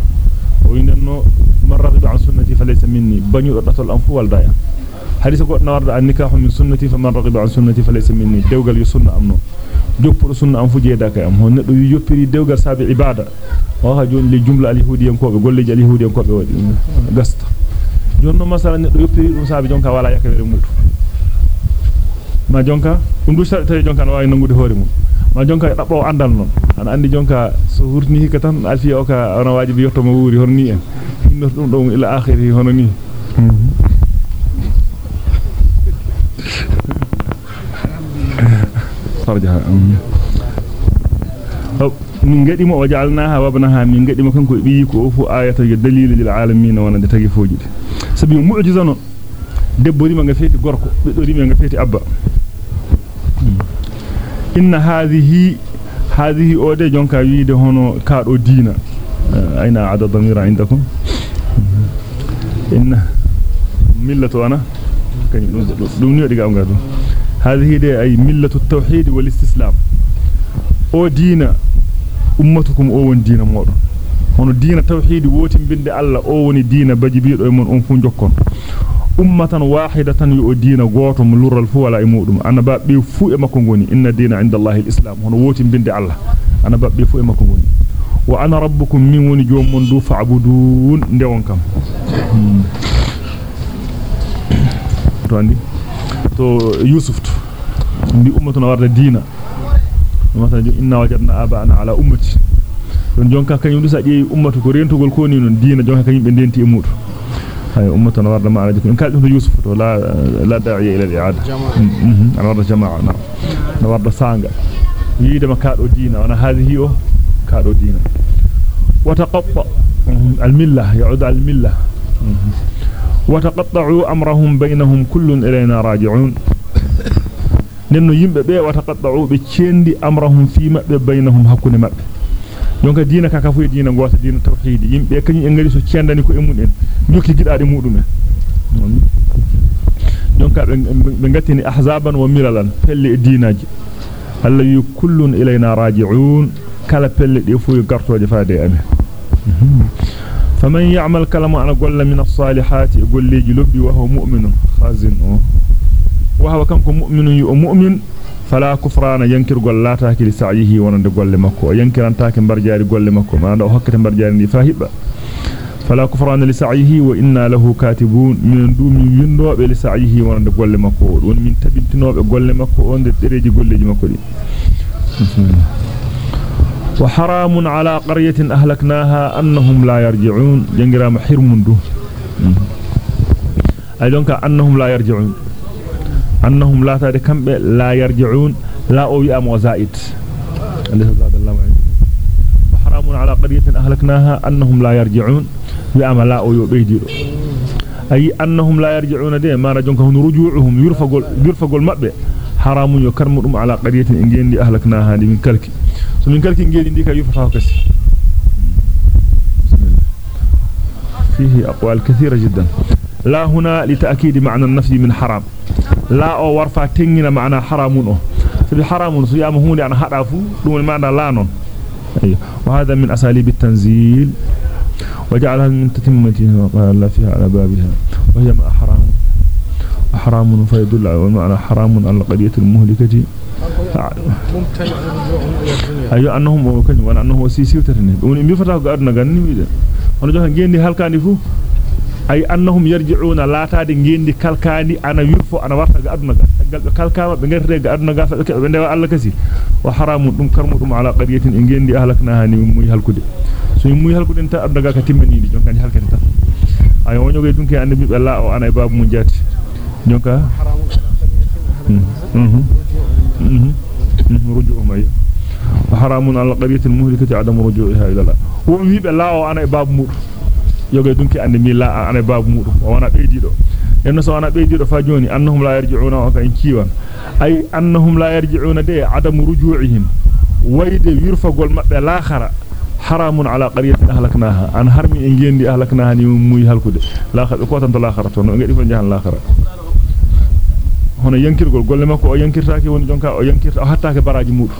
[SPEAKER 1] o yi nenno man raqiba an sunnati falaysa minni banyu datol am fu walda ya hadith ko na warda an nikahu min sunnati faman raqiba an sunnati falaysa minni dewgal yo sunna am non joppudo sunna am fu jeeda kay am hon neddo yoppiri dewgal sabi ibada o ha joni le jumla al yahudiyan ko be golleji al yahudiyan ko be wadi gasta jonno masala neddo yoppiri dum sabi jonka wala yakawere mudu ma jonka dum du tawi jonka no wawi nangude hoore mum ma jonka dabbo andal non ana andi jonka so hurni hika tan alfiya o ka ona wajibi yotto mo wuri horni en hinno dum dum ila akhiri hono ni farjaha min gadi mo wajalnaha wabnaha min gadi mo kanko bi ko fu ayata ya dalil lil alamin wonande tagi foji sabi mu'jiza non debbo rima nga feti gorko be rima nga feti abba inna hadhihi hadhihi ode jonka wiide hono kaado diina aina ada damira indakum inna millatu ana kany dum ni diga ngado hadhihi de ay millatu at-tauhid wal istislam o diina ummatukum o won diina modon hono diina tauhid wotin binde alla o woni diina baji biido e mon on fu jokkon ummatan wahidatan yu diina goto mo lural fu wala e mudum anaba be fu e makko ngoni inna diina inda allahi alislam hono woti binde allah anaba be fu e makko ngoni wa ana rabbukum min woni joomon du fa'budun ndewon kam to andi to yusuf ndi ummatuna warda diina ummatana inna wajadna aba'ana ala ummati don jonka kanyum du sa jeeyi ummatu ko rentugol ko ni non diina jonka kanyum be denti e mudu هاي أمتنا ورد ما على ذكر إن كان يوسف لا لا داعي إلى الإعادة أنا ورد جماعة نعم أنا ورد سانغا يد ما كادو دينا وأنا هذه هي كادو دينا وتقطع الملة يعود على الملة وتقطعوا أمرهم بينهم كل إلينا راجعون nenno yimbe be wata qadda'u be cendi amrahum fi mabbe bainahum hakune mabbe donc diina ka ka fu diina gota diina tawhid yimbe kany en ngari so cendani ko e mun en nyuki gidaade mudum en donc be ngattini ahzaban wa milalan pelle e diinaji alla yu kullun ilayna raji'un kala pelle de fu gartoje faade amen faman ya'mal kalama ana golla min as-salihati golleji lobbi wa huwa mu'minun khazin wa huwa kanko mu'minun yu mu'min فلا كفران ينكر قول لا تاكي لسعيه ونند قول مكو. ينكر أن تاكي مبرجاري قول مكو. ما أنا أحكت مبرجاري نفاهب فلا كفران لسعيه وإنا له كاتبون. من دوم ينواب لسعيه ونند قول مكو. ومن تبين تنواب قول مكو. ونند تريج قول مكو وحرام على قرية أهلكناها أنهم لا يرجعون. ينجرام حرم دو. أي دونك أنهم لا يرجعون. أنهم لا تدكم لا يرجعون لا أوي أم وزائد. وحرام على قرية أهلكناها أنهم لا يرجعون. بأم لا أوي بيدير أي أنهم لا يرجعون دي ما رجعون رجوعهم. يرفقوا المأبئ حرام يكرمهم على قرية إنجين لأهلكناها دي من كلك. من كلك إنجين دي كيفها كسي فيه أقوال كثيرة جدا. لا هنا لتأكيد معنى النفي من حرام. لا أو ورفع تنين معنى حرام أو فبي حرام سيام هوني أنا حرافو دون معنى لا نون أيوه. وهذا من أساليب التنزيل وجعلها من تتمة وقال فيها على بابها وهي ما حرام حرام فيدل على حرام على القرية المهلكة ayo annahum kany wana annahu si siwtatane dum mi fata ko aduna ganni wiide. Ay annahum yarji'una laataade gendi kalkandi ana yurfo ana warta ga aduna ga tagal be kalkama be ngarre ga aduna ga be ndewa Allah kasi wa haramun dum karmudum ala qaryatin en gendi ahlaknaha ni muy halkude so muy halkude ta aduna ga ka timmani di jonka halkande ta ay wonyo ge dunke ande be la o ana e babu mun jati jonka mhm mhm رجوعهم أي وحرام على القرية المهلكة عدم رجوعها إلى الله ومي بلا أنا باب مور يوغي دونكي أن مي لا أنا باب مور وأنا بيدي دو إنه سو أنا بيدي دو فاجوني أنهم لا يرجعون وكان كيوان أي أنهم لا يرجعون دي عدم رجوعهم ويد يرفقوا المبه الآخر حرام على قرية أهلكناها أن هرمي إن جندي أهلكناها ني موي هلكود لا خد كوتان الآخرة تو نغي ديفو جهان الآخرة hono yankirgol golle makko o yankirtaake woni jonka o yankirta o hattaake baraji mudu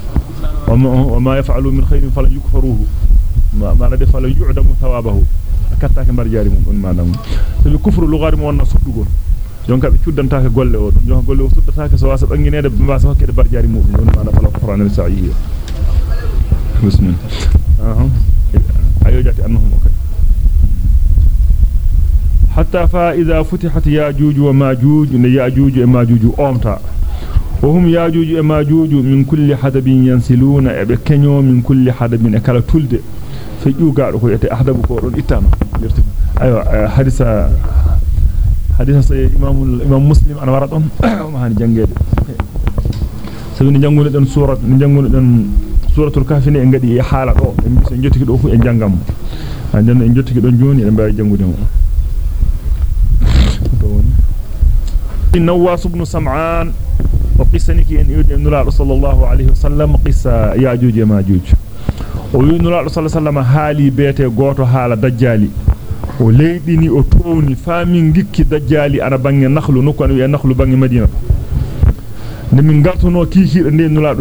[SPEAKER 1] wa ma yaf'alu min khairin falan yukfaruhu ma ma de falan yu'damu thawabahu kattaake barjaari mum on madam sabi kufru lugari mo wonna suddugol jonka be cuddantaake golle o don jonka golle o suddataake so wasa banginede be wasa hokkede barjaari mudum don madam fala kufrana bi sa'i bismillah ayo jati annahum okay حتى فإذا فتحت ياجوج وماجوج ياجوج وماجوج أمتا وهم ياجوج وماجوج من كل حدب ينسلون بكنيو من كل حدب أكل تلد فيوغارو كو ياتي احدبو كو دون اتام ايوا حديثا حديثا سي امام الامام مسلم أنا وراتون ما هاني جانغيد سوني جانغول دون سوره ني جانغول دون سوره الكهف ني غادي حالا دو ام سي نجوتيكي دو فو اي جانغام اندن نجوتيكي دون جوني دا باي جانغودو النواس بن سمعان وقصة نكي أن يدعي النلال صلى الله عليه وسلم قصة يا جوج يا ما جوج وينلاء صلى الله عليه وسلم حالي بيته غوتو حالة دجالي وليدني أتوني فامين جيكي دجالي أنا باني نخل نكوان ويا نخل باني مدينة نمين غارتونو كيكي رندي نلاء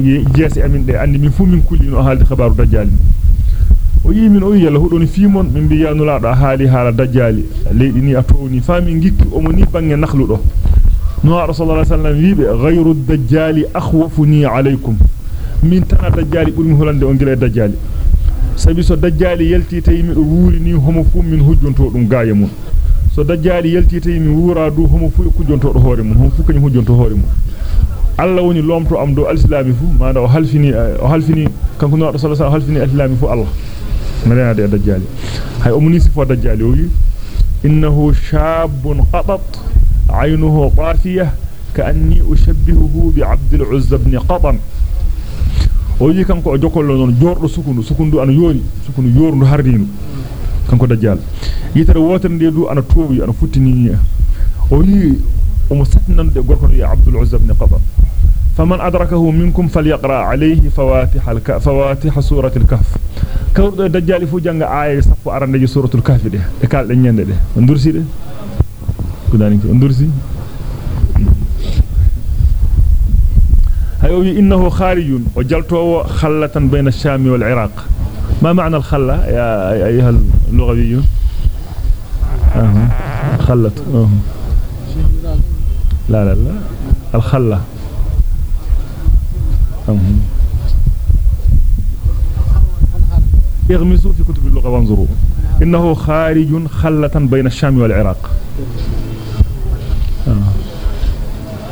[SPEAKER 1] يي جيسي أمين دي أني من فو من كل ينو حالة خبار دجالي o yi min o yi yalla hudoni fimon min bi yanula do haali haala dajjali leydi ni atoni fami ngikki o mo ni bange nakhlu do no rasulullah sallallahu alaihi wasallam wiibe ghayru dajjali akhwafuni alaykum min tana dajjali burmi holande on gila dajjali sabi so dajjali yalti tay mi do wuuri ni homo fu min hujjonto dum gaaya mun so dajjali yalti tay mi wuura du homo fu kujjonto do hoore mun homo fu kany hujjonto hoore mun Allah woni lomto am do alislami fu maada o halfini o halfini kanko no rasulullah sallallahu halfini alislami fu Allah مرينا دي دجالي هاي أمني صفة دجالي وي إنه شاب قطط عينه طافية كأني أشبهه بعبد العز بن قطن ويجي كانكو جوكول نون جورdo sukundu sukundu ana yori sukundu yorndu hardinu kanko dajjal yitere wotere de du ana towi ana futtini ni o yi o mo satnan de gorko ya abdul uzza ibn qaba فمن أدركه منكم فليقرأ عليه فواتح الك... فواتح سورة الكهف كورد دجال فو جانغ آية صف أرندي سورة الكهف دي دكال دي نيند دي اندرسي هيوي إنه خارج وجلته خلة بين الشام والعراق. ما معنى الخلة يا أيها اللغوي؟ أه. خلة. لا لا لا. الخلة. اغمسوا في كتب اللغة وانظروا. إنه خارج خلة بين الشام والعراق.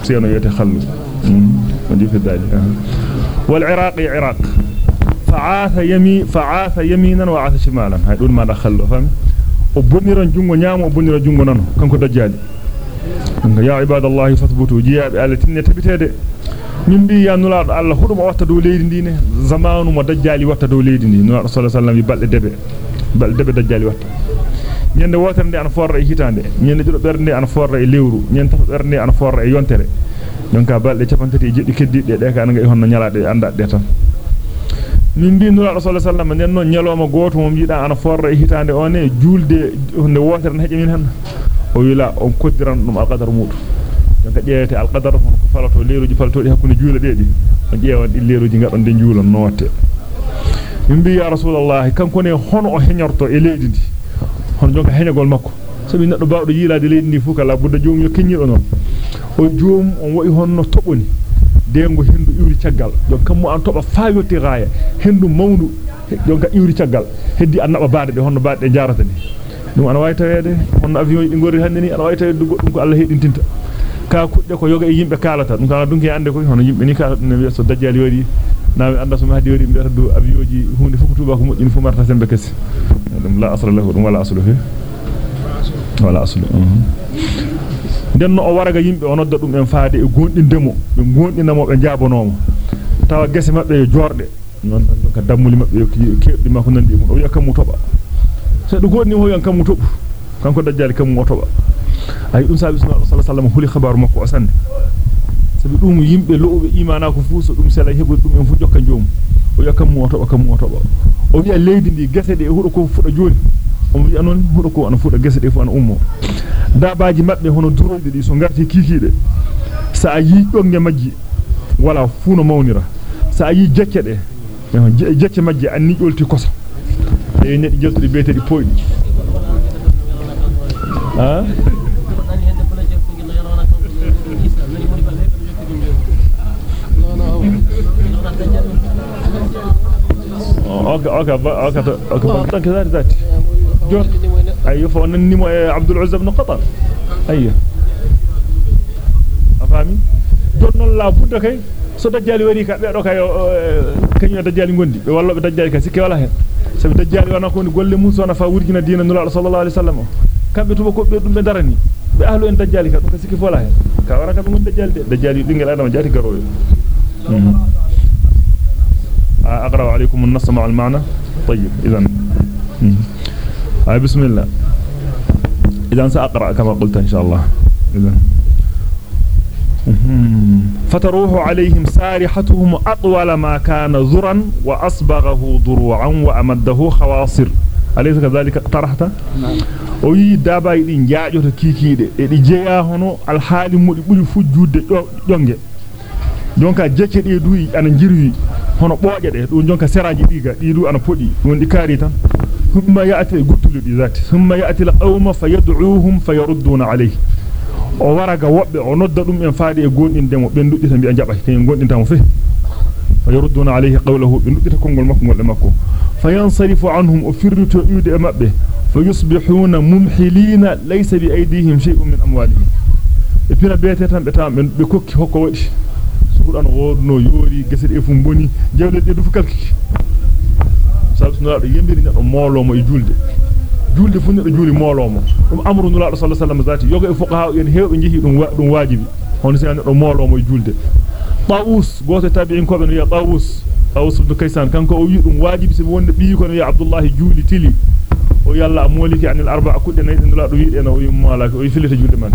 [SPEAKER 1] سيانو يتخلوا والعراقي عراق. فعاث يمي فعاث يمينا وعاث شمالا. هاي دون ما دخلوا فهم وبنيرن جونغو نيامو بنيرن جونغو نانو. كانكو دجالي يا عباد الله فثبتوا جيا بالله تني تبتيده من بي ينولا الله خدوم وقت دو ليدي زمان ما دجالي وقت دو ليدي نور صلى الله عليه وسلم يبل دبه بل دبه دجالي وقت ñen wootande an forre hitande ñen jodo berne an forre lewru ñen tax berne an forre yontere donc balde capantati e jeddi keddide de ka nga honno nyalaade anda de tan min bi nulaado sallallahu alaihi wasallam non nyaloma goto mo biida ana forra e hitande one julde hunde wotere heje min han o wila on koddiran dum alqadar mudu jonka jeeyete alqadar ko falato leeruji faltodi hakkunde juula deedi on jeewan di leeruji ngadon de juulon notte mimbi ya rasulullah kanko ne hono o henyorto e leedi ndi hono jonka henyagol makko sabi neddo baawdo yilaade leedi ndi fu kala budda joom yo kennido non o joom on wa'i honno toboni dengo hendu iwri caggal donc kammo an toba faayotti gaaya hendu mawndu jonka iwri caggal heddi annaba baade de honno baade de jarata ni dum ana way tawede honno avion yi ngori hande ni ana way tawede goddum ko Allah hedintinta ka kudde ko yoga e yimbe kalata dum kala dunki ande ko hono yimbe ni ka ne so dajjali wadi nawi anda so mahdi wadi mbe do aviyoji hunde fu tuba ko mojjini fu marta sembe kesi dum la asra lahu dum wala aslu fi wala aslu den no o waraga yimbe o nodda dum en faade e gondindemo be gondinamo be jabonomo tawa gese mabbe yo jorde non non ka dammuli mabbe kebdi makko nandi o yakam mu toba se do godni ho yan kam mu tobu kanko dajjali kam mu toba ay dum sabi sallallahu alaihi wasallam huli khabaru makko asande sabi dum yimbe loobe imana ko fu so dum sela hebo dum en fu jokka joom o yakam mu toba kam mu toba o wi'a leydi ndi gese de hudo ko fuda joni o wi'a non hudo ko ana fuda gese de fu ana ummo dabaji mabbe hono durolde di so ngarti kikiide sa yi donge majji wala fu no mawnira sa yi jecce de jecce majji anni jolti kosa e nedi jeltudi beetedi poydi ha أوكي أوكي أوكي أوكي كذا ذات جون أيوه فنني عبد العزة بن قطر أيوه افهمي جون la budda kay so dajjali wari ka be do kay kanyo dajjali gondi be wallo be dajjali ka sikke wala hen sabi dajjali wana ko ni golle mun sona fa wurgina diina nula sallallahu alaihi wasallam kambe tuba ko be dum be darani be ahlu en dajjali ka dum ka sikke fola hen ka wara ka ngon dajjali de dajjali dingel adama jati garoyo اقرا عليكم النص مع المعنى طيب اذا بسم الله اذا ساقرا كما قلت ان شاء الله اذا فتروح عليهم سارحتهم أطول ما كان ذرا وأصبغه ضروعا وأمده خواصر أليس كذلك اقترحت o yi daba yi din jaajoto kikiide e di jeya hono alhaali mudi buri fujjude jonge jonka jecce de duyi ana jirwi hono booje de dum jonka seraji diga di du ana podi won di kaari tan waraga wobbe o nodda dum en faade e gondindemo be nduddita bi jaba ten gondintamo fe fayarudduna alayhi qawluhu bi nduddita kongol makko ngol makko fayansarifu anhum o firrito yude e mabbe fayusbihuna mumhilina laysa bi aydihim shay'un min amwalihim e pina bete tan be tam be kokki hokko wadi suudan wodno yori gesede e fu boni jewle de du fu do e sallallahu alaihi wasallam zati yoga e fuqaha en hewbe jehi dum dum wajibi hono se neddo molomo e julde ko ben ya Tawus Tawus ibn Kaysan kanko o wi dum wajibi se wonde bi ko no ya Abdullah juli tili o yalla moliki anil arba'a kudde nay nula do wiide no o wi malaka o filita julde man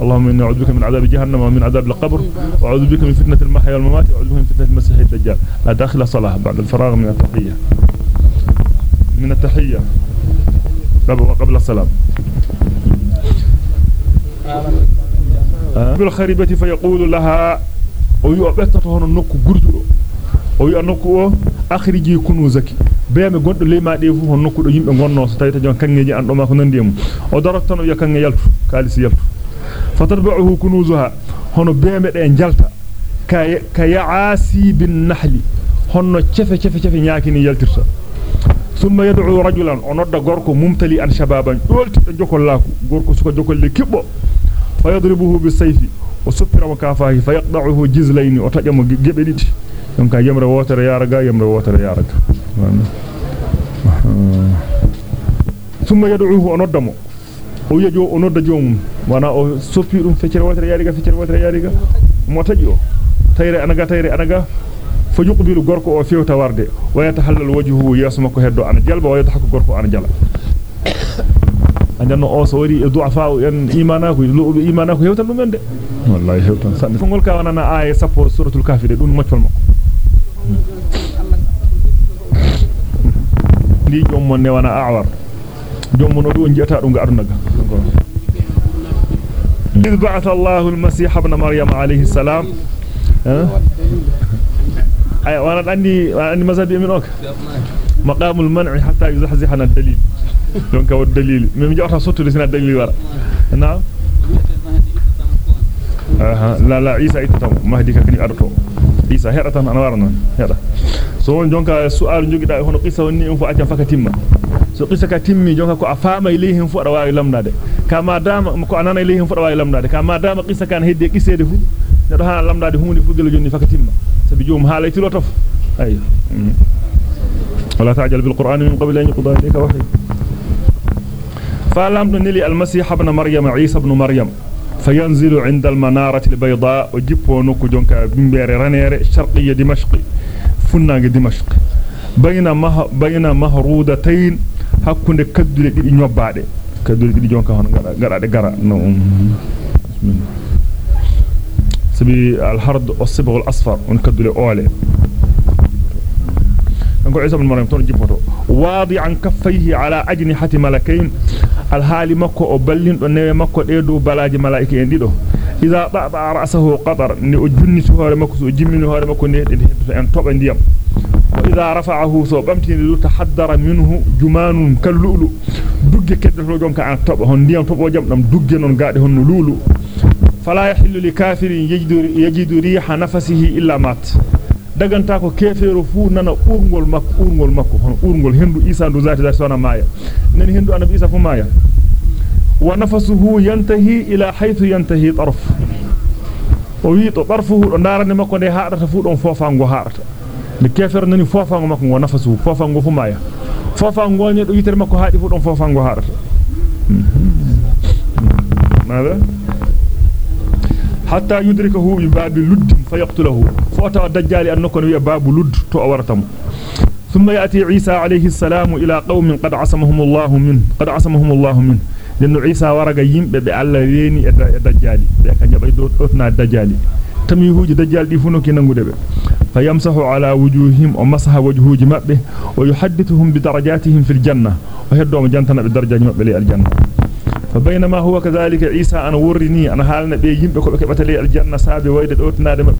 [SPEAKER 1] اللهم إني أعوذ بك من عذاب جهنم ومن عذاب القبر وأعوذ بك من فتنة المحيا والممات وأعوذ بك من فتنة المسيح الدجال. لا داخل صلاة بعد الفراغ من التحية. من التحية. قبل قبل السلام. بالخريبة فيقول لها ويؤبتته هنا نكو غردو o wi nokku o akhriji kunuzaki beeme goddo leyma de fu hon nokku do yimbe gonno so tawi ta jon kangeji an do ma ko nandi mum o darot tan o ya kange yaltu kalisi yaltu kay kayasi bin nahli honno cefe cefe cefe nyaakini yaltirta thumma yad'u rajulan onodda gorko mumtali an shababan dolti do jokollaku gorko suko jokolle kibbo fayadribuhu bisayfi o suppira mo kafahi fayaqda'uhu jizlayni o tajamo gebe didi donc yamre wotere yaraga yamre wotere yaraga thumma yad'uhu onoddamo o yejo onodda jomum wana o soppi dum feccere wotere yariga feccere wotere yariga mo taji o tayre anaga tayre anaga fa yuqbilu gorko o fewta warde wa yatahallal wajhuhu yasu makko heddo ana jalba wa yadhaku gorko ana jala andanno o so wari e du'afa en imanaku lu'u imanaku hewtan dum en de wallahi hewtan sande fongol ka wanana aya sappo suratul kahfi de dum moccol makko ndi jommon ne wana awar jommon o do jiyata dum ga adunaga إذ بعث الله المسيح ابن مريم عليه السلام. أي وأنا عندي عندي مذهب من أوك مقام المنع حتى يزحزح عن الدليل. دونك هو الدليل. من جاء صوت لسنا الدليل ورا. نعم. أها. لا لا عيسى يتتم مهدي كني أرتو عيسى هرة أنا ورنا هرة so jonka su'al jogida hono qissa wonni en fu acca faka timma so qissa ka timmi jonka ko afama ilayhim fu ada waawi lamnade kama dama ko anana ilayhim fu ada waawi lamnade kama dama qissa kan hedde qissede fu nedo hala lamdade hunde fu gelo jonni faka timma sabi joom haala tilo tof ay wala ta'jal bil qur'ani min qabl an yuqda ilayka wahyi فلم نلي المسيح ابن مريم عيسى ابن مريم فينزل عند المنارة البيضاء وجيبو نوكو جونكا بمبير رانير شرقية دمشق فناغ دمشق بين مه بين مهرودتين hakkunde kaddule didi nyobbaade kaddule didi jonka hono gara garade gara no bismillah sabi al hard as-sibgh al-asfar on kaddule oole ngo isa ibn maryam ton jippoto wadi'an kaffayhi ala ajnihati malakain al hali makko o ballindo newe makko de do إذا طع طع رأسه قطر نأجني سهر مكوس أجمن سهر مكوس أن طبعا ديم وإذا رفعه ثوب أمتين ذو تحدر منه جمان كاللؤلو دقي كده لجوم كأن طبعا ديم طبعا جم نم دقي نون قاعد هن لولو فلا يحل لكافر يجد يجد ريح نفسه إلا مات. daganta ko kefero fu nana urgol makko urgol makko hono urgol hendu isa ndu zati zati sona maya nani hendu anabi isa fu maya ونفسه ينتهي إلى حيث ينتهي طرف. ويت طرفه النار نما كون هاد تفود اون فوفانغو هارت الكافر نني فوفانغو ماكو ونفسه. فوفانغو فمايا فوفانغو ني دو يتر ماكو هادي فود اون فوفانغو هارت ماذا؟ حتى يدركه بباب لد فيقتله. فوتا الدجال أن نكون وي باب لد تو اورتم ثم يأتي عيسى عليه السلام إلى قوم قد عصمهم الله من قد عصمهم الله من لأن عيسى ورق يمب بألا ريني الدجال بأكا جبعي دوتنا الدجال تميهوج دجال دي فنوك ننقود فيمسح على وجوههم ومسح وجهوج مأبه ويحدثهم بدرجاتهم في الجنة وهدوهم جنتنا بدرجة مأبه الجنة فبينما هو كذلك عيسى أنا ورني أنا حالنا بيجيب بكو بكبت لي الجنة سابي ويد دوتنا